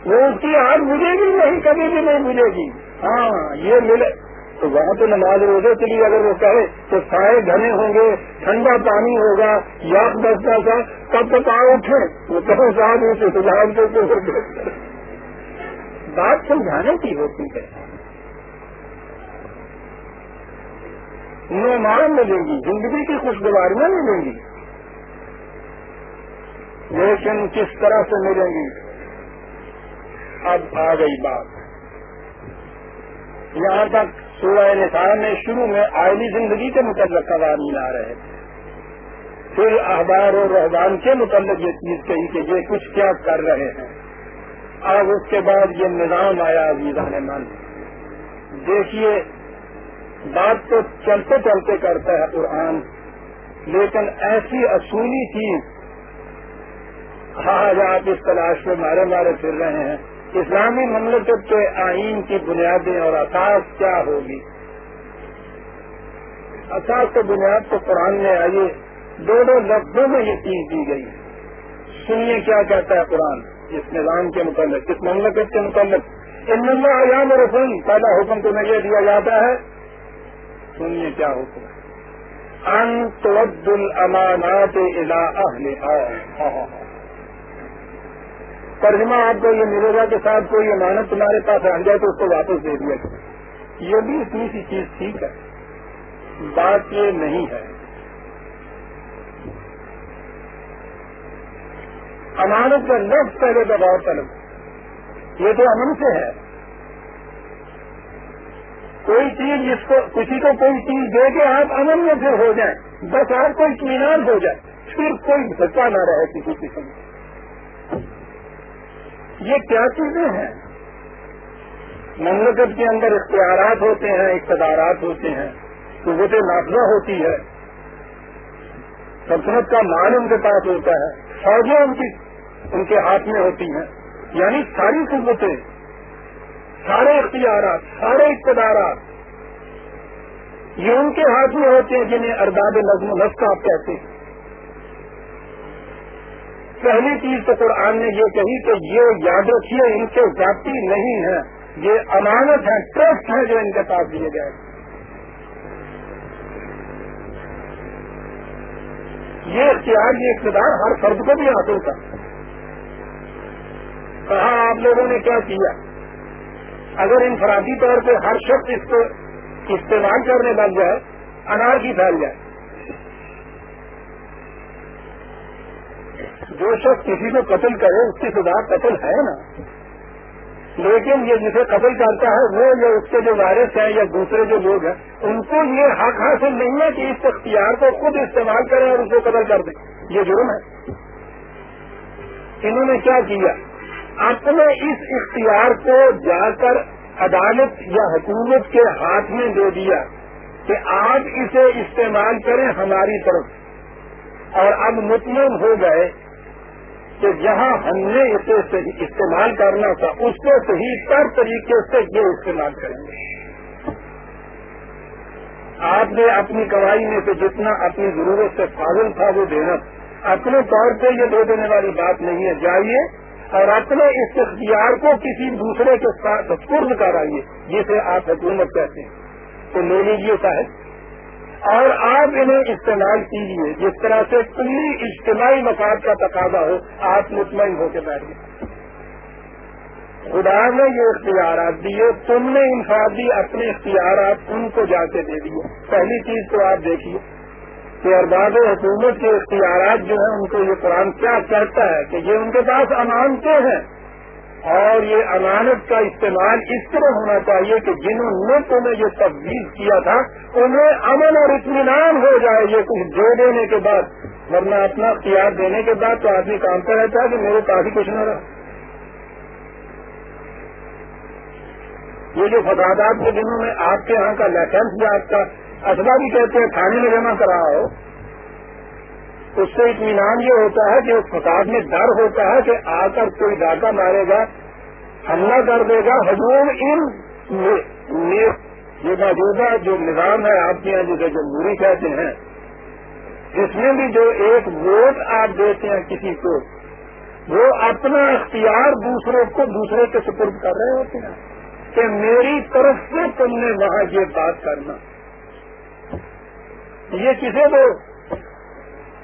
وہ اس کی آگ بجے گی نہیں، کبھی بھی نہیں بجے گی۔ ہاں یہ ملے۔ تو وہاں تو نماز روزے کے لیے اگر وہ کہے تو سائے گھنے ہوں گے، ٹھنڈا پانی ہوگا، یاد بستا تھا، کب تک آ اٹھے وہ کہوں صاحب اسے سجاؤ کے بات سمجھانے کی ہوتی ہے۔ مہمان ملیں گی، زندگی کی خوشگواریاں ملیں گی۔ لیکن کس طرح سے ملیں گی؟ اب آ گئی بات۔ یہاں تک سورہ نثار میں شروع میں آئلی زندگی کے متعلق قوانین آ رہے تھے پھر اخبار اور رحبان کے متعلق یہ چیز کہی کہ یہ کچھ کیا کر رہے ہیں۔ اب اس کے بعد یہ نظام آیا عزیزان من۔ دیکھیے، بات تو چلتے چلتے کرتا ہے قرآن، لیکن ایسی اصولی چیز ہاں، آج آپ اس تلاش میں مارے مارے پھر رہے ہیں، اسلامی مملکت کے آئین کی بنیادیں اور اساس کیا ہوگی؟ اساس کی بنیاد تو قرآن میں آئیے دو دو لفظوں میں یہ چیز دی گئی۔ سنیے کیا کہتا ہے قرآن۔ اس نظام کے متعلق، اس مملکت کے متعلق۔ ان اللہ ایام رسول پہلا حکم تمہیں یہ دیا جاتا ہے۔ سنیے کیا حکم ہے؟ ان تو الامانات الى ترجمہ آپ کو یہ ملے گا کہ صاحب کوئی امانت تمہارے پاس آ جائے تو اس کو واپس دے دیا یہ بھی اتنی سی چیز ٹھیک ہے۔ بات یہ نہیں ہے۔ امانت کا لفظ پہلے دباؤ طلب۔ یہ تو امن سے ہے۔ کوئی چیز جس کو کسی کو کوئی چیز دے کے آپ امن میں پھر ہو جائیں، بس آپ کو اطمینان ہو جائے۔ پھر کوئی دھچا نہ رہے کسی قسم یہ کیا چیزیں ہیں؟ مملکت کے اندر اختیارات ہوتے ہیں، اقتدارات ہوتے ہیں، قوت نافذہ ہوتی ہے۔ سلطنت کا مال ان کے پاس ہوتا ہے، فوجیں ان کی ان کے ہاتھ میں ہوتی ہیں۔ یعنی ساری قوتیں، سارے اختیارات، سارے اقتدارات، یہ ان کے ہاتھ میں ہوتے ہیں جنہیں ارباب نظم و نسق آپ کہتے ہیں۔ پہلی چیز تو قرآن نے یہ کہی کہ یہ یاد رکھیے، ان کے ذاتی نہیں ہے یہ امانت ہے ٹرسٹ ہے جو ان کے پاس دیے گئے یہ اختیار، یہ اقتدار ہر فرد کو بھی حاصل تھا کہا آپ لوگوں نے کیا کیا؟ اگر انفرادی طور پہ ہر شخص اس کو استعمال کرنے لگ جائے انار کی پھیل جائے۔ جو شخص کسی کو قتل کرے، اس کی سزا قتل ہے نا۔ لیکن یہ جسے قتل کرتا ہے، وہ یا اس کے جو وائرس ہیں یا دوسرے جو لوگ ہیں، ان کو یہ حق حاصل نہیں ہے کہ اس اختیار کو خود استعمال کریں اور اس کو قتل کر دیں۔ یہ جرم ہے۔ انہوں نے کیا کیا؟ اپنے اس اختیار کو جا کر عدالت یا حکومت کے ہاتھ میں دے دیا کہ آپ اسے استعمال کریں ہماری طرف اور اب مطمئن ہو گئے کہ جہاں ہم نے اسے استعمال کرنا تھا، اس کو صحیح تر طریقے سے یہ استعمال کریں گے۔ آپ نے اپنی کمائی میں سے جتنا اپنی ضرورت سے فاضل تھا وہ دینا۔ اپنے طور پہ یہ دے دینے والی بات نہیں ہے۔ جائیے اور اپنے اس اختیار کو کسی دوسرے کے ساتھ پورن کرائیے، جسے آپ حکومت کہتے ہیں۔ تو لے لیجیے صاحب۔ اور آپ انہیں استعمال کیجیے جس طرح سے کلی اجتماعی مفاد کا تقاضا ہو، آپ مطمئن ہو کے بیٹھ گئے خدا نے یہ اختیارات دیے، تم نے انفرادی اپنے اختیارات ان کو جا کے دے دیے۔ پہلی چیز تو آپ دیکھیے۔ کہ ارباب حکومت کے اختیارات جو ہیں ان کو یہ قرآن کیا کہتا ہے کہ یہ ان کے پاس امانتے ہیں اور یہ امانت کا استعمال اس طرح ہونا چاہیے کہ جنہوں نے تمہیں یہ تبدیل کیا تھا، انہیں امن اور اطمینان ہو جائے یہ کچھ دے دینے کے بعد۔ ورنہ اپنا اختیار دینے کے بعد تو آدمی کام پہ رہتا ہے کہ میرے پاس ہی کچھ نہ رہا۔ یہ جو فسادات کے دنوں میں آپ کے یہاں کا لائسنس یا آپ کا اصبا بھی کہتے ہیں، تھانے میں جمع کرا ہو اس سے اطمینان یہ ہوتا ہے کہ اس فساد میں ڈر ہوتا ہے کہ آ کر کوئی ڈاکہ مارے گا، حملہ کر دے گا حجوم ان یہ موجودہ جو نظام ہے آپ کے یہاں جسے جمہوری کہتے ہیں، جس میں بھی جو ایک ووٹ آپ دیتے ہیں کسی کو، وہ اپنا اختیار دوسروں کو دوسرے کے سپرد کر رہے ہوتے ہیں کہ میری طرف سے تم نے وہاں یہ بات کرنا۔ یہ کسی کو؟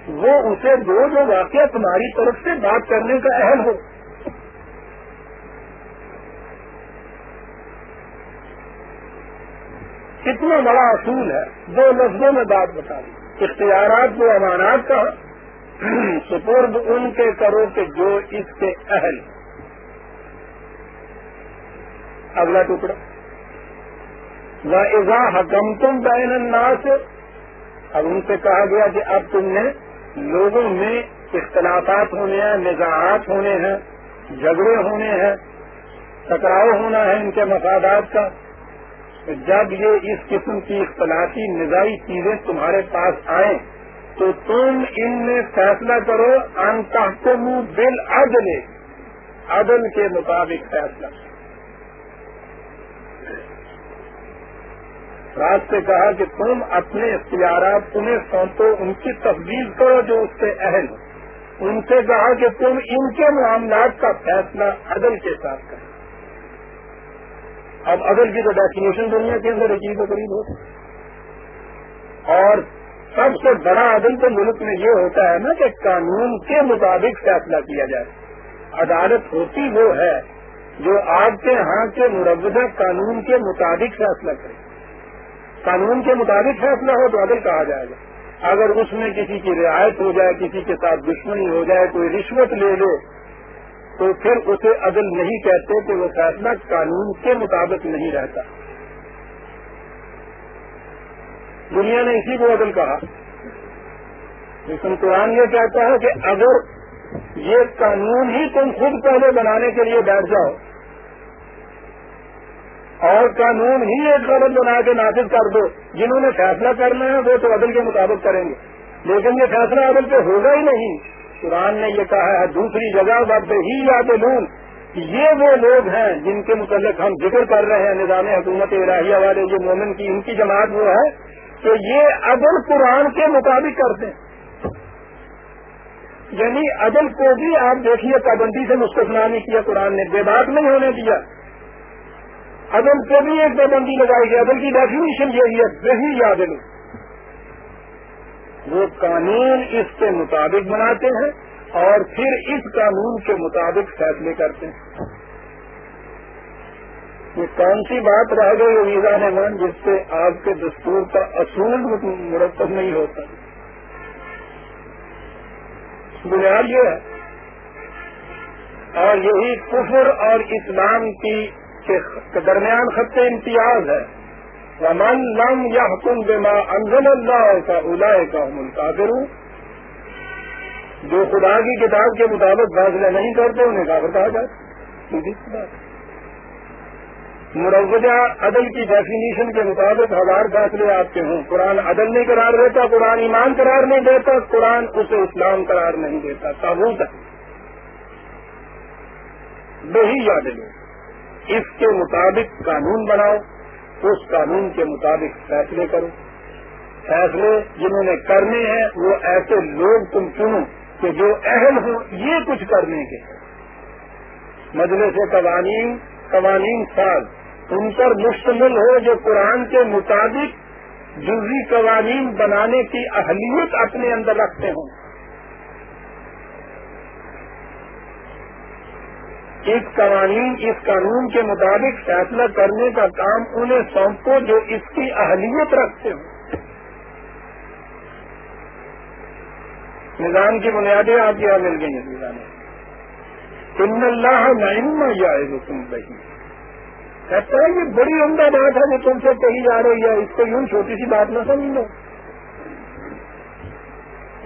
وہ اسے دو جو واقعہ تمہاری طرف سے بات کرنے کا اہم ہو۔ کتنا بڑا اصول ہے۔ دو لفظوں میں بات بتا دی۔ اختیارات جو امانات کا، سپرد ان کے کرو کہ جو اس کے اہل۔ اگلا ٹکڑا۔ وا حکم تم بین الناس اب ان سے کہا گیا کہ اب تم نے لوگوں میں اختلافات ہونے ہیں نظاحات ہونے ہیں، جھگڑے ہونے ہیں، ٹکراؤ ہونا ہے ان کے مفادات کا۔ جب یہ اس قسم کی اختلافی نظائی چیزیں تمہارے پاس آئیں، تو تم ان میں فیصلہ کرو انتہ منہ بل عدل عدل کے مطابق فیصلہ۔ راج سے کہا کہ تم اپنے اختیارات تمہیں سونپو ان کی تفدیل کرو جو اس سے اہم ان سے کہا کہ تم ان کے معاملات کا فیصلہ عدل کے ساتھ کرو۔ اب عدل کی تو ڈیفینیشن دنیا کے اندر عجیب و قریب ہوتی اور سب سے بڑا عدل تو ملک میں یہ ہوتا ہے نا کہ قانون کے مطابق فیصلہ کیا جائے۔ عدالت ہوتی وہ ہے جو آپ کے ہاں کے مروضہ قانون کے مطابق فیصلہ کرے۔ قانون کے مطابق فیصلہ ہو تو عدل کہا جائے گا۔ اگر اس میں کسی کی رعایت ہو جائے، کسی کے ساتھ دشمنی ہو جائے، کوئی رشوت لے لے، تو پھر اسے عدل نہیں کہتے کہ وہ فیصلہ قانون کے مطابق نہیں رہتا۔ دنیا نے اسی کو عدل کہا۔ لیکن قرآن یہ کہتا ہے کہ اگر یہ قانون ہی تم خود پہلے بنانے کے لیے بیٹھ جاؤ اور قانون ہی ایک غلط بنا کے نافذ کر دو، جنہوں نے فیصلہ کرنا ہے، وہ تو عدل کے مطابق کریں گے۔ لیکن یہ فیصلہ عدل پہ ہوگا ہی نہیں۔ قرآن نے یہ کہا ہے، دوسری جگہ بد ہی یاد لون یہ وہ لوگ ہیں جن کے متعلق ہم ذکر کر رہے ہیں، نظام حکومت الہیہ والے جو مومن کی، ان کی جماعت وہ ہے تو یہ عدل قرآن کے مطابق کرتے ہیں۔ یعنی عدل کو بھی آپ دیکھیے، پابندی سے مستفنا نہیں کیا، قرآن نے بے بات نہیں ہونے دیا۔ عدل کو بھی ایک پابندی لگائی گئی عدل کی ڈیفینیشن یہی ہے صحیح یاد وہ قانون اس کے مطابق بناتے ہیں اور پھر اس قانون کے مطابق فیصلے کرتے ہیں۔ یہ کون سی بات رہ گئی ویزا نعمان جس سے آپ کے دستور کا اصول مرتب نہیں ہوتا؟ بنیاد یہ ہے۔ اور یہی کفر اور اسلام کی کے درمیان خط امتیاز ہے۔ رمن لم یا حکم بے ماں انزل اللہ کا الا کا ملتا جو خدا کی کتاب کے مطابق فیصلہ نہیں کرتے، انہیں کافر کہا جائے۔ مروجہ عدل کی ڈیفینیشن کے مطابق ہزار فیصلے آپ کے ہوں۔ قرآن عدل نہیں قرار دیتا، قرآن ایمان قرار نہیں دیتا، قرآن اسے اسلام قرار نہیں دیتا تابوت ہے۔ وہی یاد لو اس کے مطابق قانون بناؤ، اس قانون کے مطابق فیصلے کرو۔ فیصلے جنہوں نے کرنے ہیں، وہ ایسے لوگ تم چنو کہ جو اہم ہو یہ کچھ کرنے کے مجلس قوانین قوانین سال ان پر مشتمل ہو جو قرآن کے مطابق جزی قوانین بنانے کی اہلیت اپنے اندر رکھتے ہوں۔ اس قوانین، اس قانون کے مطابق فیصلہ کرنے کا کام انہیں سونپو جو اس کی اہلیت رکھتے ہوں۔ نظام کی بنیادیں آپ یہاں مل گئی ہیں۔ نظام ان اللہ نعمہ یا تم کہتا ہے یہ بڑی عمدہ بات ہے جو تم سے کہی جا رہی ہے۔ اس کو یوں چھوٹی سی بات نہ سمجھ لو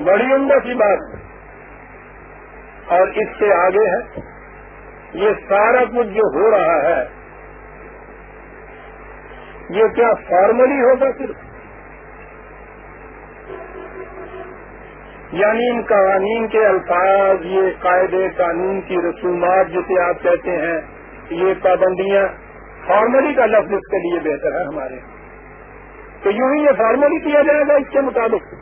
بڑی عمدہ سی بات۔ اور اس سے آگے ہے۔ یہ سارا کچھ جو ہو رہا ہے، یہ کیا فارملی ہوگا صرف؟ یعنی ان قوانین کے الفاظ، یہ قاعدے، قانون کی رسومات جسے آپ کہتے ہیں، یہ پابندیاں فارملی کا لفظ اس کے لیے بہتر ہے ہمارے۔ تو یوں ہی یہ فارملی کیا جائے گا اس کے مطابق؟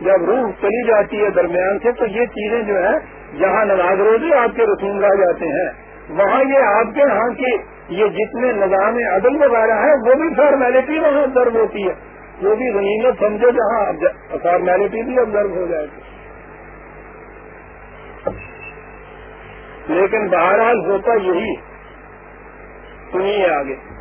جب روح چلی جاتی ہے درمیان سے، تو یہ چیزیں جو ہیں جہاں نماز روزی آپ کے رسوم رہ جاتے ہیں۔ وہاں یہ آپ کے ہاں کی یہ جتنے نظام عدل وغیرہ ہیں، وہ بھی فارمیلٹی وہاں درد ہوتی ہے۔ وہ بھی غنیمت سمجھو جہاں فارمیلٹی بھی آبزرو ہو جائے۔ گی لیکن بہرحال ہوتا یہی۔ سنیے آگے۔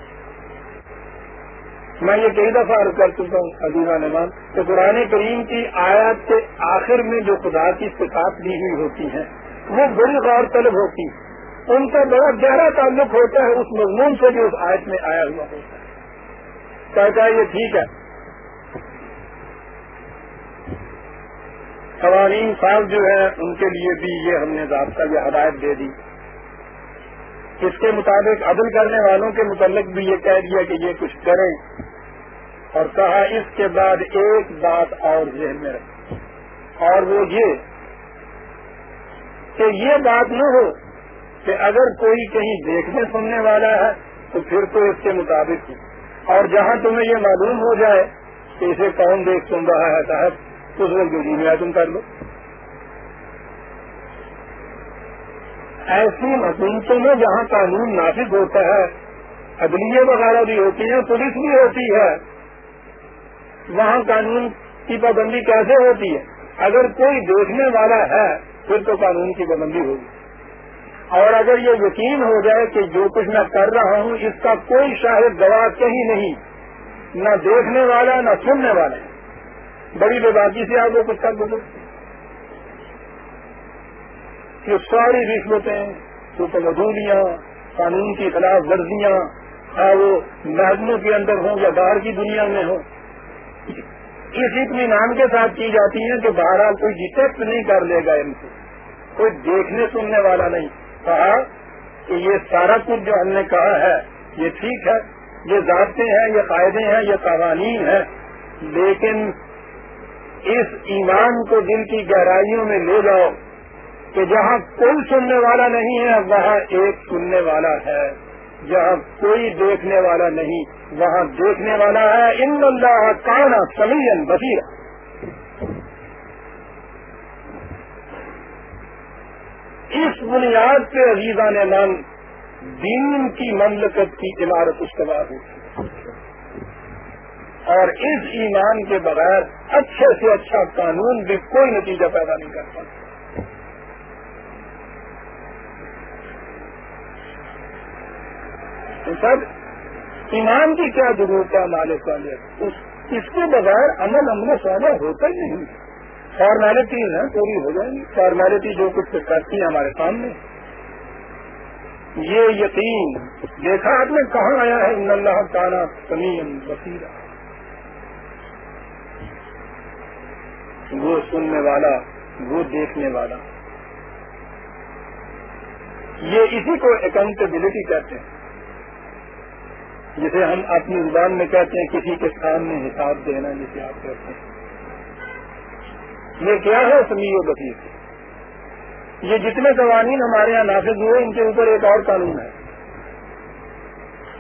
میں یہ کئی دفعہ عرض کر چکا ہوں عزیزہ نمان کہ قرآن کریم کی آیات کے آخر میں جو خدا کی صفات دی ہوئی ہوتی ہیں، وہ بڑی غور طلب ہوتی ان کا بڑا گہرا تعلق ہوتا ہے، اس مضمون سے جو اس آیت میں آیا ہوا ہوتا ہے۔ کہتا ہے، یہ ٹھیک ہے۔ قوانین صاحب جو ہے ان کے لیے بھی یہ ہم نے ضابطہ، یہ ہدایت دے دی۔ اس کے مطابق عدل کرنے والوں کے متعلق بھی یہ کہہ دیا کہ یہ کچھ کریں۔ اور کہا اس کے بعد ایک بات اور ذہن میں رکھ۔ اور وہ یہ کہ یہ بات نہ ہو کہ اگر کوئی کہیں دیکھنے سننے والا ہے تو پھر تو اس کے مطابق اور جہاں تمہیں یہ معلوم ہو جائے کہ اسے کون دیکھ سن رہا ہے، صاحب اس وقت جو جی میں تم کر لو۔ ایسی حکومتوں میں جہاں قانون نافذ ہوتا ہے، عدلیے وغیرہ بھی ہوتی ہیں، پولیس بھی ہوتی ہے۔ وہاں قانون کی پابندی کیسے ہوتی ہے؟ اگر کوئی دیکھنے والا ہے، پھر تو قانون کی پابندی ہوگی۔ اور اگر یہ یقین ہو جائے کہ جو کچھ میں کر رہا ہوں، اس کا کوئی شاہد گواہ کہیں نہیں، نہ دیکھنے والا، نہ سننے والا۔ بڑی بے باقی سے آپ وہ کچھ کر دو یہ ساری رشوتیں سوپر مزوریاں قانون کی خلاف ورزیاں ہاں وہ محکموں کے اندر ہوں یا باہر کی دنیا میں ہوں، اس اطمینان کے ساتھ کی جاتی ہیں کہ بہرحال کوئی ڈیٹیکٹ نہیں کر لے گا ان کو، کوئی دیکھنے سننے والا نہیں۔ کہا کہ یہ سارا کچھ جو ہم نے کہا ہے، یہ ٹھیک ہے، یہ ضابطے ہیں، یہ قاعدے ہیں، یہ قوانین ہیں، لیکن اس ایمان کو دل کی گہرائیوں میں لے جاؤ۔ کہ جہاں کوئی سننے والا نہیں ہے، وہاں ایک سننے والا ہے۔ جہاں کوئی دیکھنے والا نہیں، وہاں دیکھنے والا ہے۔ ان اللہ کانا سمین بصیر اس بنیاد پہ عزیزہ نے من دین کی مملکت کی عمارت استوار ہوتی اور اس ایمان کے بغیر اچھے سے اچھا قانون بھی کوئی نتیجہ پیدا نہیں کر پاتا سب ایمان کی کیا ضرورت ہے مالک والے اس کے بغیر عمل عمل سونا ہوتا ہی نہیں۔ فارمیلٹی ہے، پوری ہو جائیں گی۔ فارمیلٹی جو کچھ کرتی ہے ہمارے سامنے۔ یہ یقین۔ دیکھا آپ نے کہاں آیا ہے؟ ان اللہ تعالیٰ سمیم بصیرہ۔ وہ سننے والا، وہ دیکھنے والا۔ یہ اسی کو اکاؤنٹیبلٹی کہتے ہیں۔ جسے ہم اپنی زبان میں کہتے ہیں، کسی کے سامنے حساب دینا جسے آپ کہتے ہیں۔ یہ کیا ہے سمیع و بصیر؟ یہ جتنے قوانین ہمارے یہاں نافذ ہوئے، ان کے اوپر ایک اور قانون ہے۔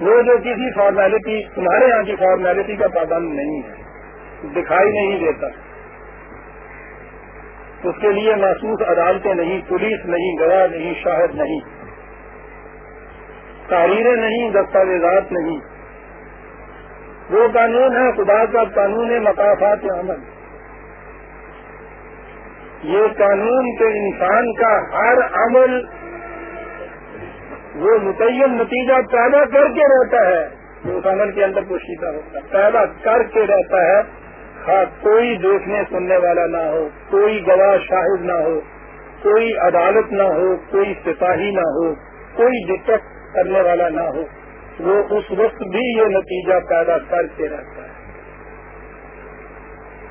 وہ جو کسی فارمیلٹی تمہارے یہاں کی فارمیلٹی کا پابند نہیں ہے۔ دکھائی نہیں دیتا۔ اس کے لیے محسوس عدالتیں نہیں، پولیس نہیں، گواہ نہیں، شاہد نہیں۔ تحریریں نہیں، دستاویزات نہیں۔ وہ قانون ہے، خدا کا قانون مقافات عمل۔ یہ قانون کے انسان کا ہر عمل وہ متعین نتیجہ پیدا کر کے رہتا ہے۔ جو اس عمل کے اندر پوشیدہ ہوتا ہے پیدا کر کے رہتا ہے۔ ہاں کوئی دیکھنے، سننے والا نہ ہو، کوئی گواہ شاہد نہ ہو، کوئی عدالت نہ ہو، کوئی سپاہی نہ ہو، کوئی ڈٹیکٹ کرنے والا نہ ہو، وہ اس وقت بھی یہ نتیجہ پیدا کرتے رہتا ہے۔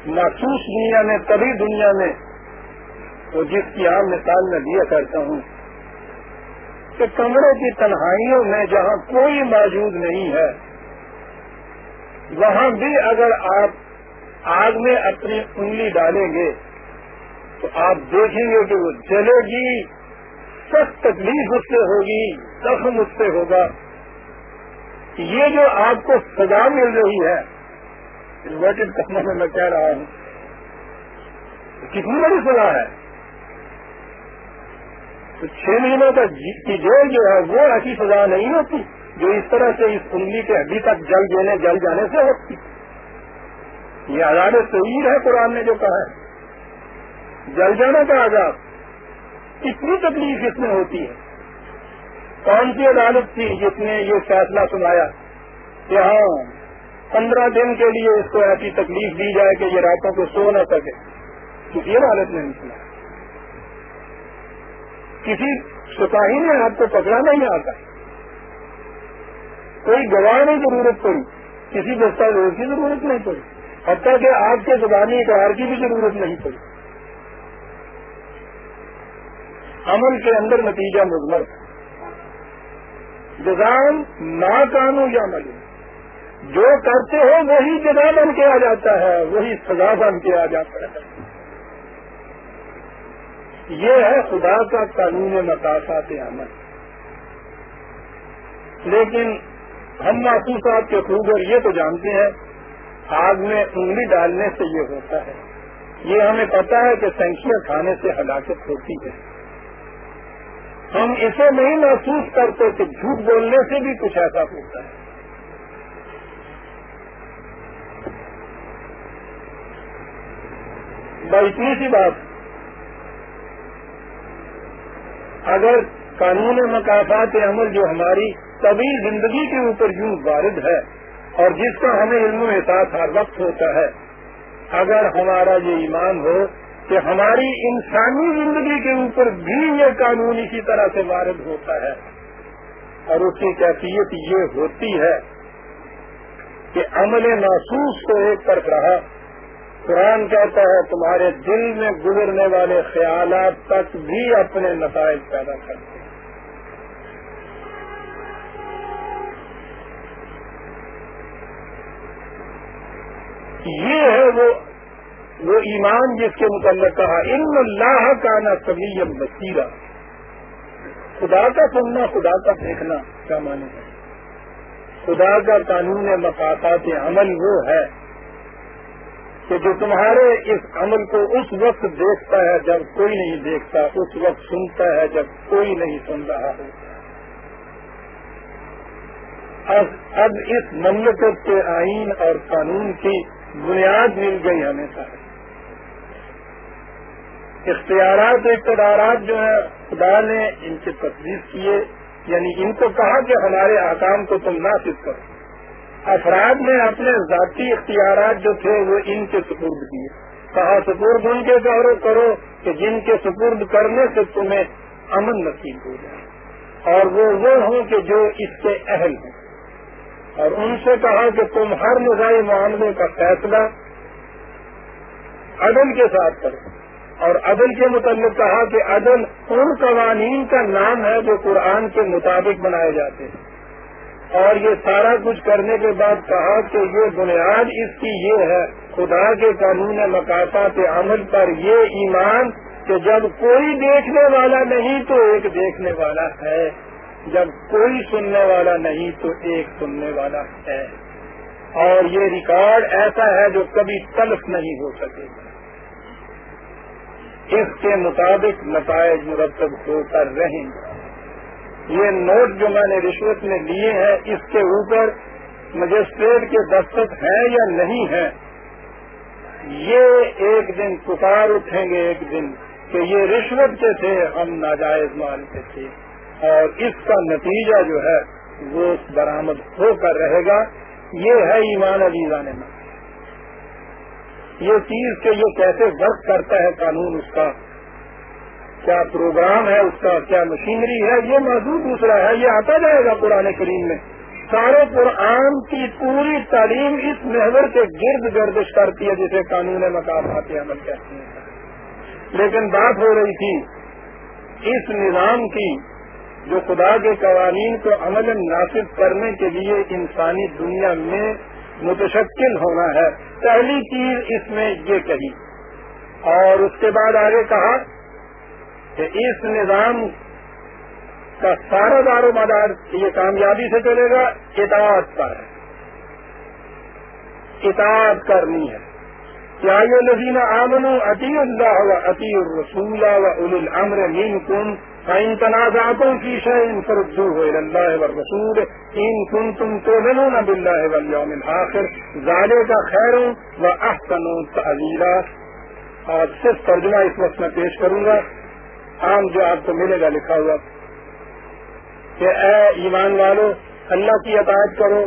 محسوس دنیا میں کبھی دنیا میں وہ جس کی عام مثال میں دیا کرتا ہوں کہ کمرے کی تنہائیوں میں جہاں کوئی موجود نہیں ہے، وہاں بھی اگر آپ آگ میں اپنی انگلی ڈالیں گے تو آپ دیکھیں گے کہ وہ جلے گی۔ سخت تکلیف اس سے ہوگی، زخم اس سے ہوگا۔ یہ جو آپ کو سزا مل رہی ہے انورٹڈ کرنے میں میں کہہ رہا ہوں، کتنی بڑی سزا ہے؟ تو چھ مہینوں کا جی- کی جیل جو ہے، وہ ایسی سزا نہیں ہوتی جو اس طرح سے اس انگلی کے ہڈی تک جل دینے جل جانے سے ہوتی۔ یہ آزاد سعید ہے قرآن نے جو کہا ہے۔ جل جانے کا آزاد۔ کتنی تکلیف اس میں ہوتی ہے۔ کون سی عدالت تھی جس نے یہ فیصلہ سنایا کہ ہاں پندرہ دن کے لیے اس کو ایسی تکلیف دی جائے کہ یہ راتوں کو سو نہ سکے؟ کسی عدالت نے نہیں سنا۔ کسی سپاہی نے آپ کو پکڑا نہیں آتا۔ کوئی گواہ نہیں ضرورت پڑی، کسی دستاویز کی ضرورت نہیں پڑی، حتیٰ کہ آپ کے زبانی اقرار کی بھی ضرورت نہیں پڑی۔ عمل کے اندر نتیجہ مضمر جزان نہ کانو یا مل جو کرتے ہو وہی جگہ بن کے آ جاتا ہے، وہی سزا بن کے آ جاتا ہے۔ یہ ہے خدا کا قانون مقاصات عمل۔ لیکن ہم محسوسات کے خوبر یہ تو جانتے ہیں، آگ میں انگلی ڈالنے سے یہ ہوتا ہے۔ یہ ہمیں پتا ہے کہ سنکھیاں کھانے سے ہلاکت ہوتی ہے۔ ہم اسے نہیں محسوس کرتے کہ جھوٹ بولنے سے بھی کچھ ایسا ہوتا ہے۔ اتنی سی بات۔ اگر قانون مقافات عمل جو ہماری طبی زندگی کے اوپر یوں وارد ہے اور جس کا ہمیں علم و احساس ہر وقت ہوتا ہے، اگر ہمارا یہ ایمان ہو کہ ہماری انسانی زندگی کے اوپر بھی یہ قانون اسی طرح سے وارد ہوتا ہے اور اس کی کیفیت یہ ہوتی ہے کہ عمل محسوس کو ایک طرف رہا۔ قرآن کہتا ہے تمہارے دل میں گزرنے والے خیالات تک بھی اپنے نتائج پیدا کرتے ہیں۔ یہ ہے وہ وہ ایمان جس کے متعلق کہا، ان اللہ کا نا سبیم بصیرہ خدا کا سننا، خدا کا دیکھنا، کیا مانے ہے؟ خدا کا قانون مقاصات عمل وہ ہے کہ جو تمہارے اس عمل کو اس وقت دیکھتا ہے جب کوئی نہیں دیکھتا، اس وقت سنتا ہے جب کوئی نہیں سن رہا ہو۔ اب اس مملکت کے آئین اور قانون کی بنیاد مل گئی ہمیں سارے اختیارات اقتدارات جو ہیں، خدا نے ان کی تصدیق کیے یعنی ان کو کہا کہ ہمارے آکام کو تم نافذ کرو۔ افراد نے اپنے ذاتی اختیارات جو تھے، وہ ان کے سپرد کیے۔ کہا، سپرد ان کے گورو کرو کہ جن کے سپرد کرنے سے تمہیں امن نصیب ہو جائے۔ اور وہ وہ ہوں کہ جو اس کے اہل ہیں۔ اور ان سے کہا کہ تم ہر نظائی معاملے کا فیصلہ عدل کے ساتھ کرو۔ اور عدل کے متعلق کہا کہ عدل ان قوانین کا نام ہے جو قرآن کے مطابق بنائے جاتے ہیں۔ اور یہ سارا کچھ کرنے کے بعد کہا کہ یہ بنیاد اس کی یہ ہے، خدا کے قانون مقاصد عمل پر یہ ایمان کہ جب کوئی دیکھنے والا نہیں تو ایک دیکھنے والا ہے۔ جب کوئی سننے والا نہیں تو ایک سننے والا ہے۔ اور یہ ریکارڈ ایسا ہے جو کبھی تلف نہیں ہو سکے۔ گا اس کے مطابق نتائج مرتب ہو کر رہیں۔ گے یہ نوٹ جو میں نے رشوت میں لیے ہیں، اس کے اوپر مجسٹریٹ کے دستخط ہیں یا نہیں ہیں، یہ ایک دن پکار اٹھیں گے ایک دن کہ یہ رشوت کے تھے، ہم ناجائز مانتے تھے۔ اور اس کا نتیجہ جو ہے، وہ برآمد ہو کر رہے گا۔ یہ ہے ایمان عزیزان میں یہ چیز کہ یہ کیسے ورک کرتا ہے قانون، اس کا کیا پروگرام ہے، اس کا کیا مشینری ہے، یہ موضوع دوسرا ہے، یہ آتا جائے گا پرانے کریم میں۔ سارے قرآن کی پوری تعلیم اس محور کے گرد گردش کرتی ہے جسے قانون مقامات عمل کہتے ہیں۔ لیکن بات ہو رہی تھی، اس نظام کی جو خدا کے قوانین کو عمل نافذ کرنے کے لیے انسانی دنیا میں متشکل ہونا ہے۔ پہلی چیز اس میں یہ کہی۔ اور اس کے بعد آگے کہا کہ اس نظام کا سارا دار و مدار یہ کامیابی سے چلے گا، اطاعت پر اطاعت کرنی ہے۔ کیا یہ لذین آمن عطی اللہ و عطی الرسول و اول الامر مین کن ان تنازعاتوں کی شے ان فردو ہو اللہ والرسول ان کن تم تو نہ بلّہ والیوم الآخر زالے اور صرف ترجمہ اس وقت میں پیش کروں گا۔ عام جو آپ کو ملے گا لکھا ہوا کہ اے ایمان والو، اللہ کی اطاعت کرو،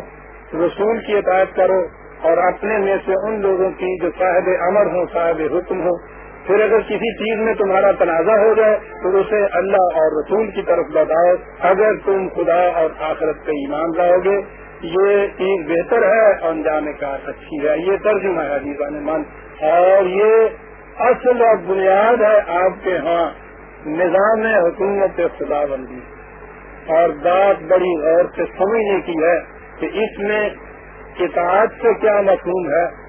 رسول کی اطاعت کرو اور اپنے میں سے ان لوگوں کی جو صاحب امر ہوں، صاحب حکم ہو پھر اگر کسی چیز میں تمہارا تنازع ہو جائے، تو اسے اللہ اور رسول کی طرف بتاؤ اگر تم خدا اور آخرت پہ ایمان لاؤ گے، یہ چیز بہتر ہے، انجام کا اچھی ہے۔ یہ ترجمہ ہے دیوان من اور یہ اصل اور بنیاد ہے آپ کے ہاں نظام حکومت خدا بندی اور بات بڑی غور سے سمجھنے کی ہے کہ اس میں اطاعت سے کیا مفہوم ہے۔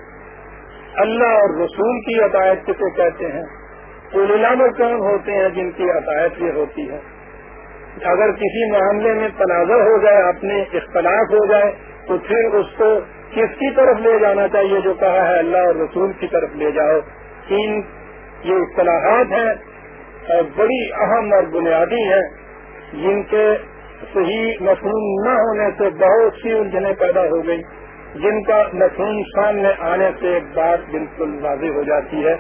اللہ اور رسول کی عطایت کسے کہتے ہیں؟ علام کون ہوتے ہیں جن کی عطایت یہ ہوتی ہے؟ اگر کسی معاملے میں تنازع ہو جائے، اپنے اختلاف ہو جائے، تو پھر اس کو کس کی طرف لے جانا چاہیے جو کہا ہے اللہ اور رسول کی طرف لے جاؤ؟ ان یہ اصطلاحات ہیں اور بڑی اہم اور بنیادی ہیں جن کے صحیح مفہوم نہ ہونے سے بہت سی الجھنیں پیدا ہو گئی جن کا مفہوم سامنے آنے سے ایک بات بالکل واضح ہو جاتی ہے۔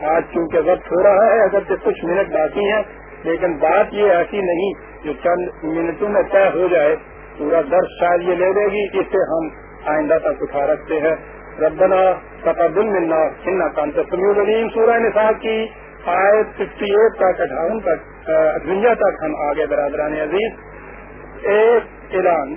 آج چونکہ وقت ہو رہا ہے اگر کچھ منٹ باقی ہیں، لیکن بات یہ ایسی نہیں جو چند منٹوں میں طے ہو جائے۔ پورا درد شاید یہ لے لے گی، اسے ہم آئندہ تک اٹھا رکھتے ہیں۔ ربنا تقبل ملنا سننا کانت سمیع العلیم۔ سورہ نصاب کی آئے سکسٹی ایٹ تک، اٹھاون تک اٹھوجا تک ہم آگے برادران عزیز، ایک اعلان۔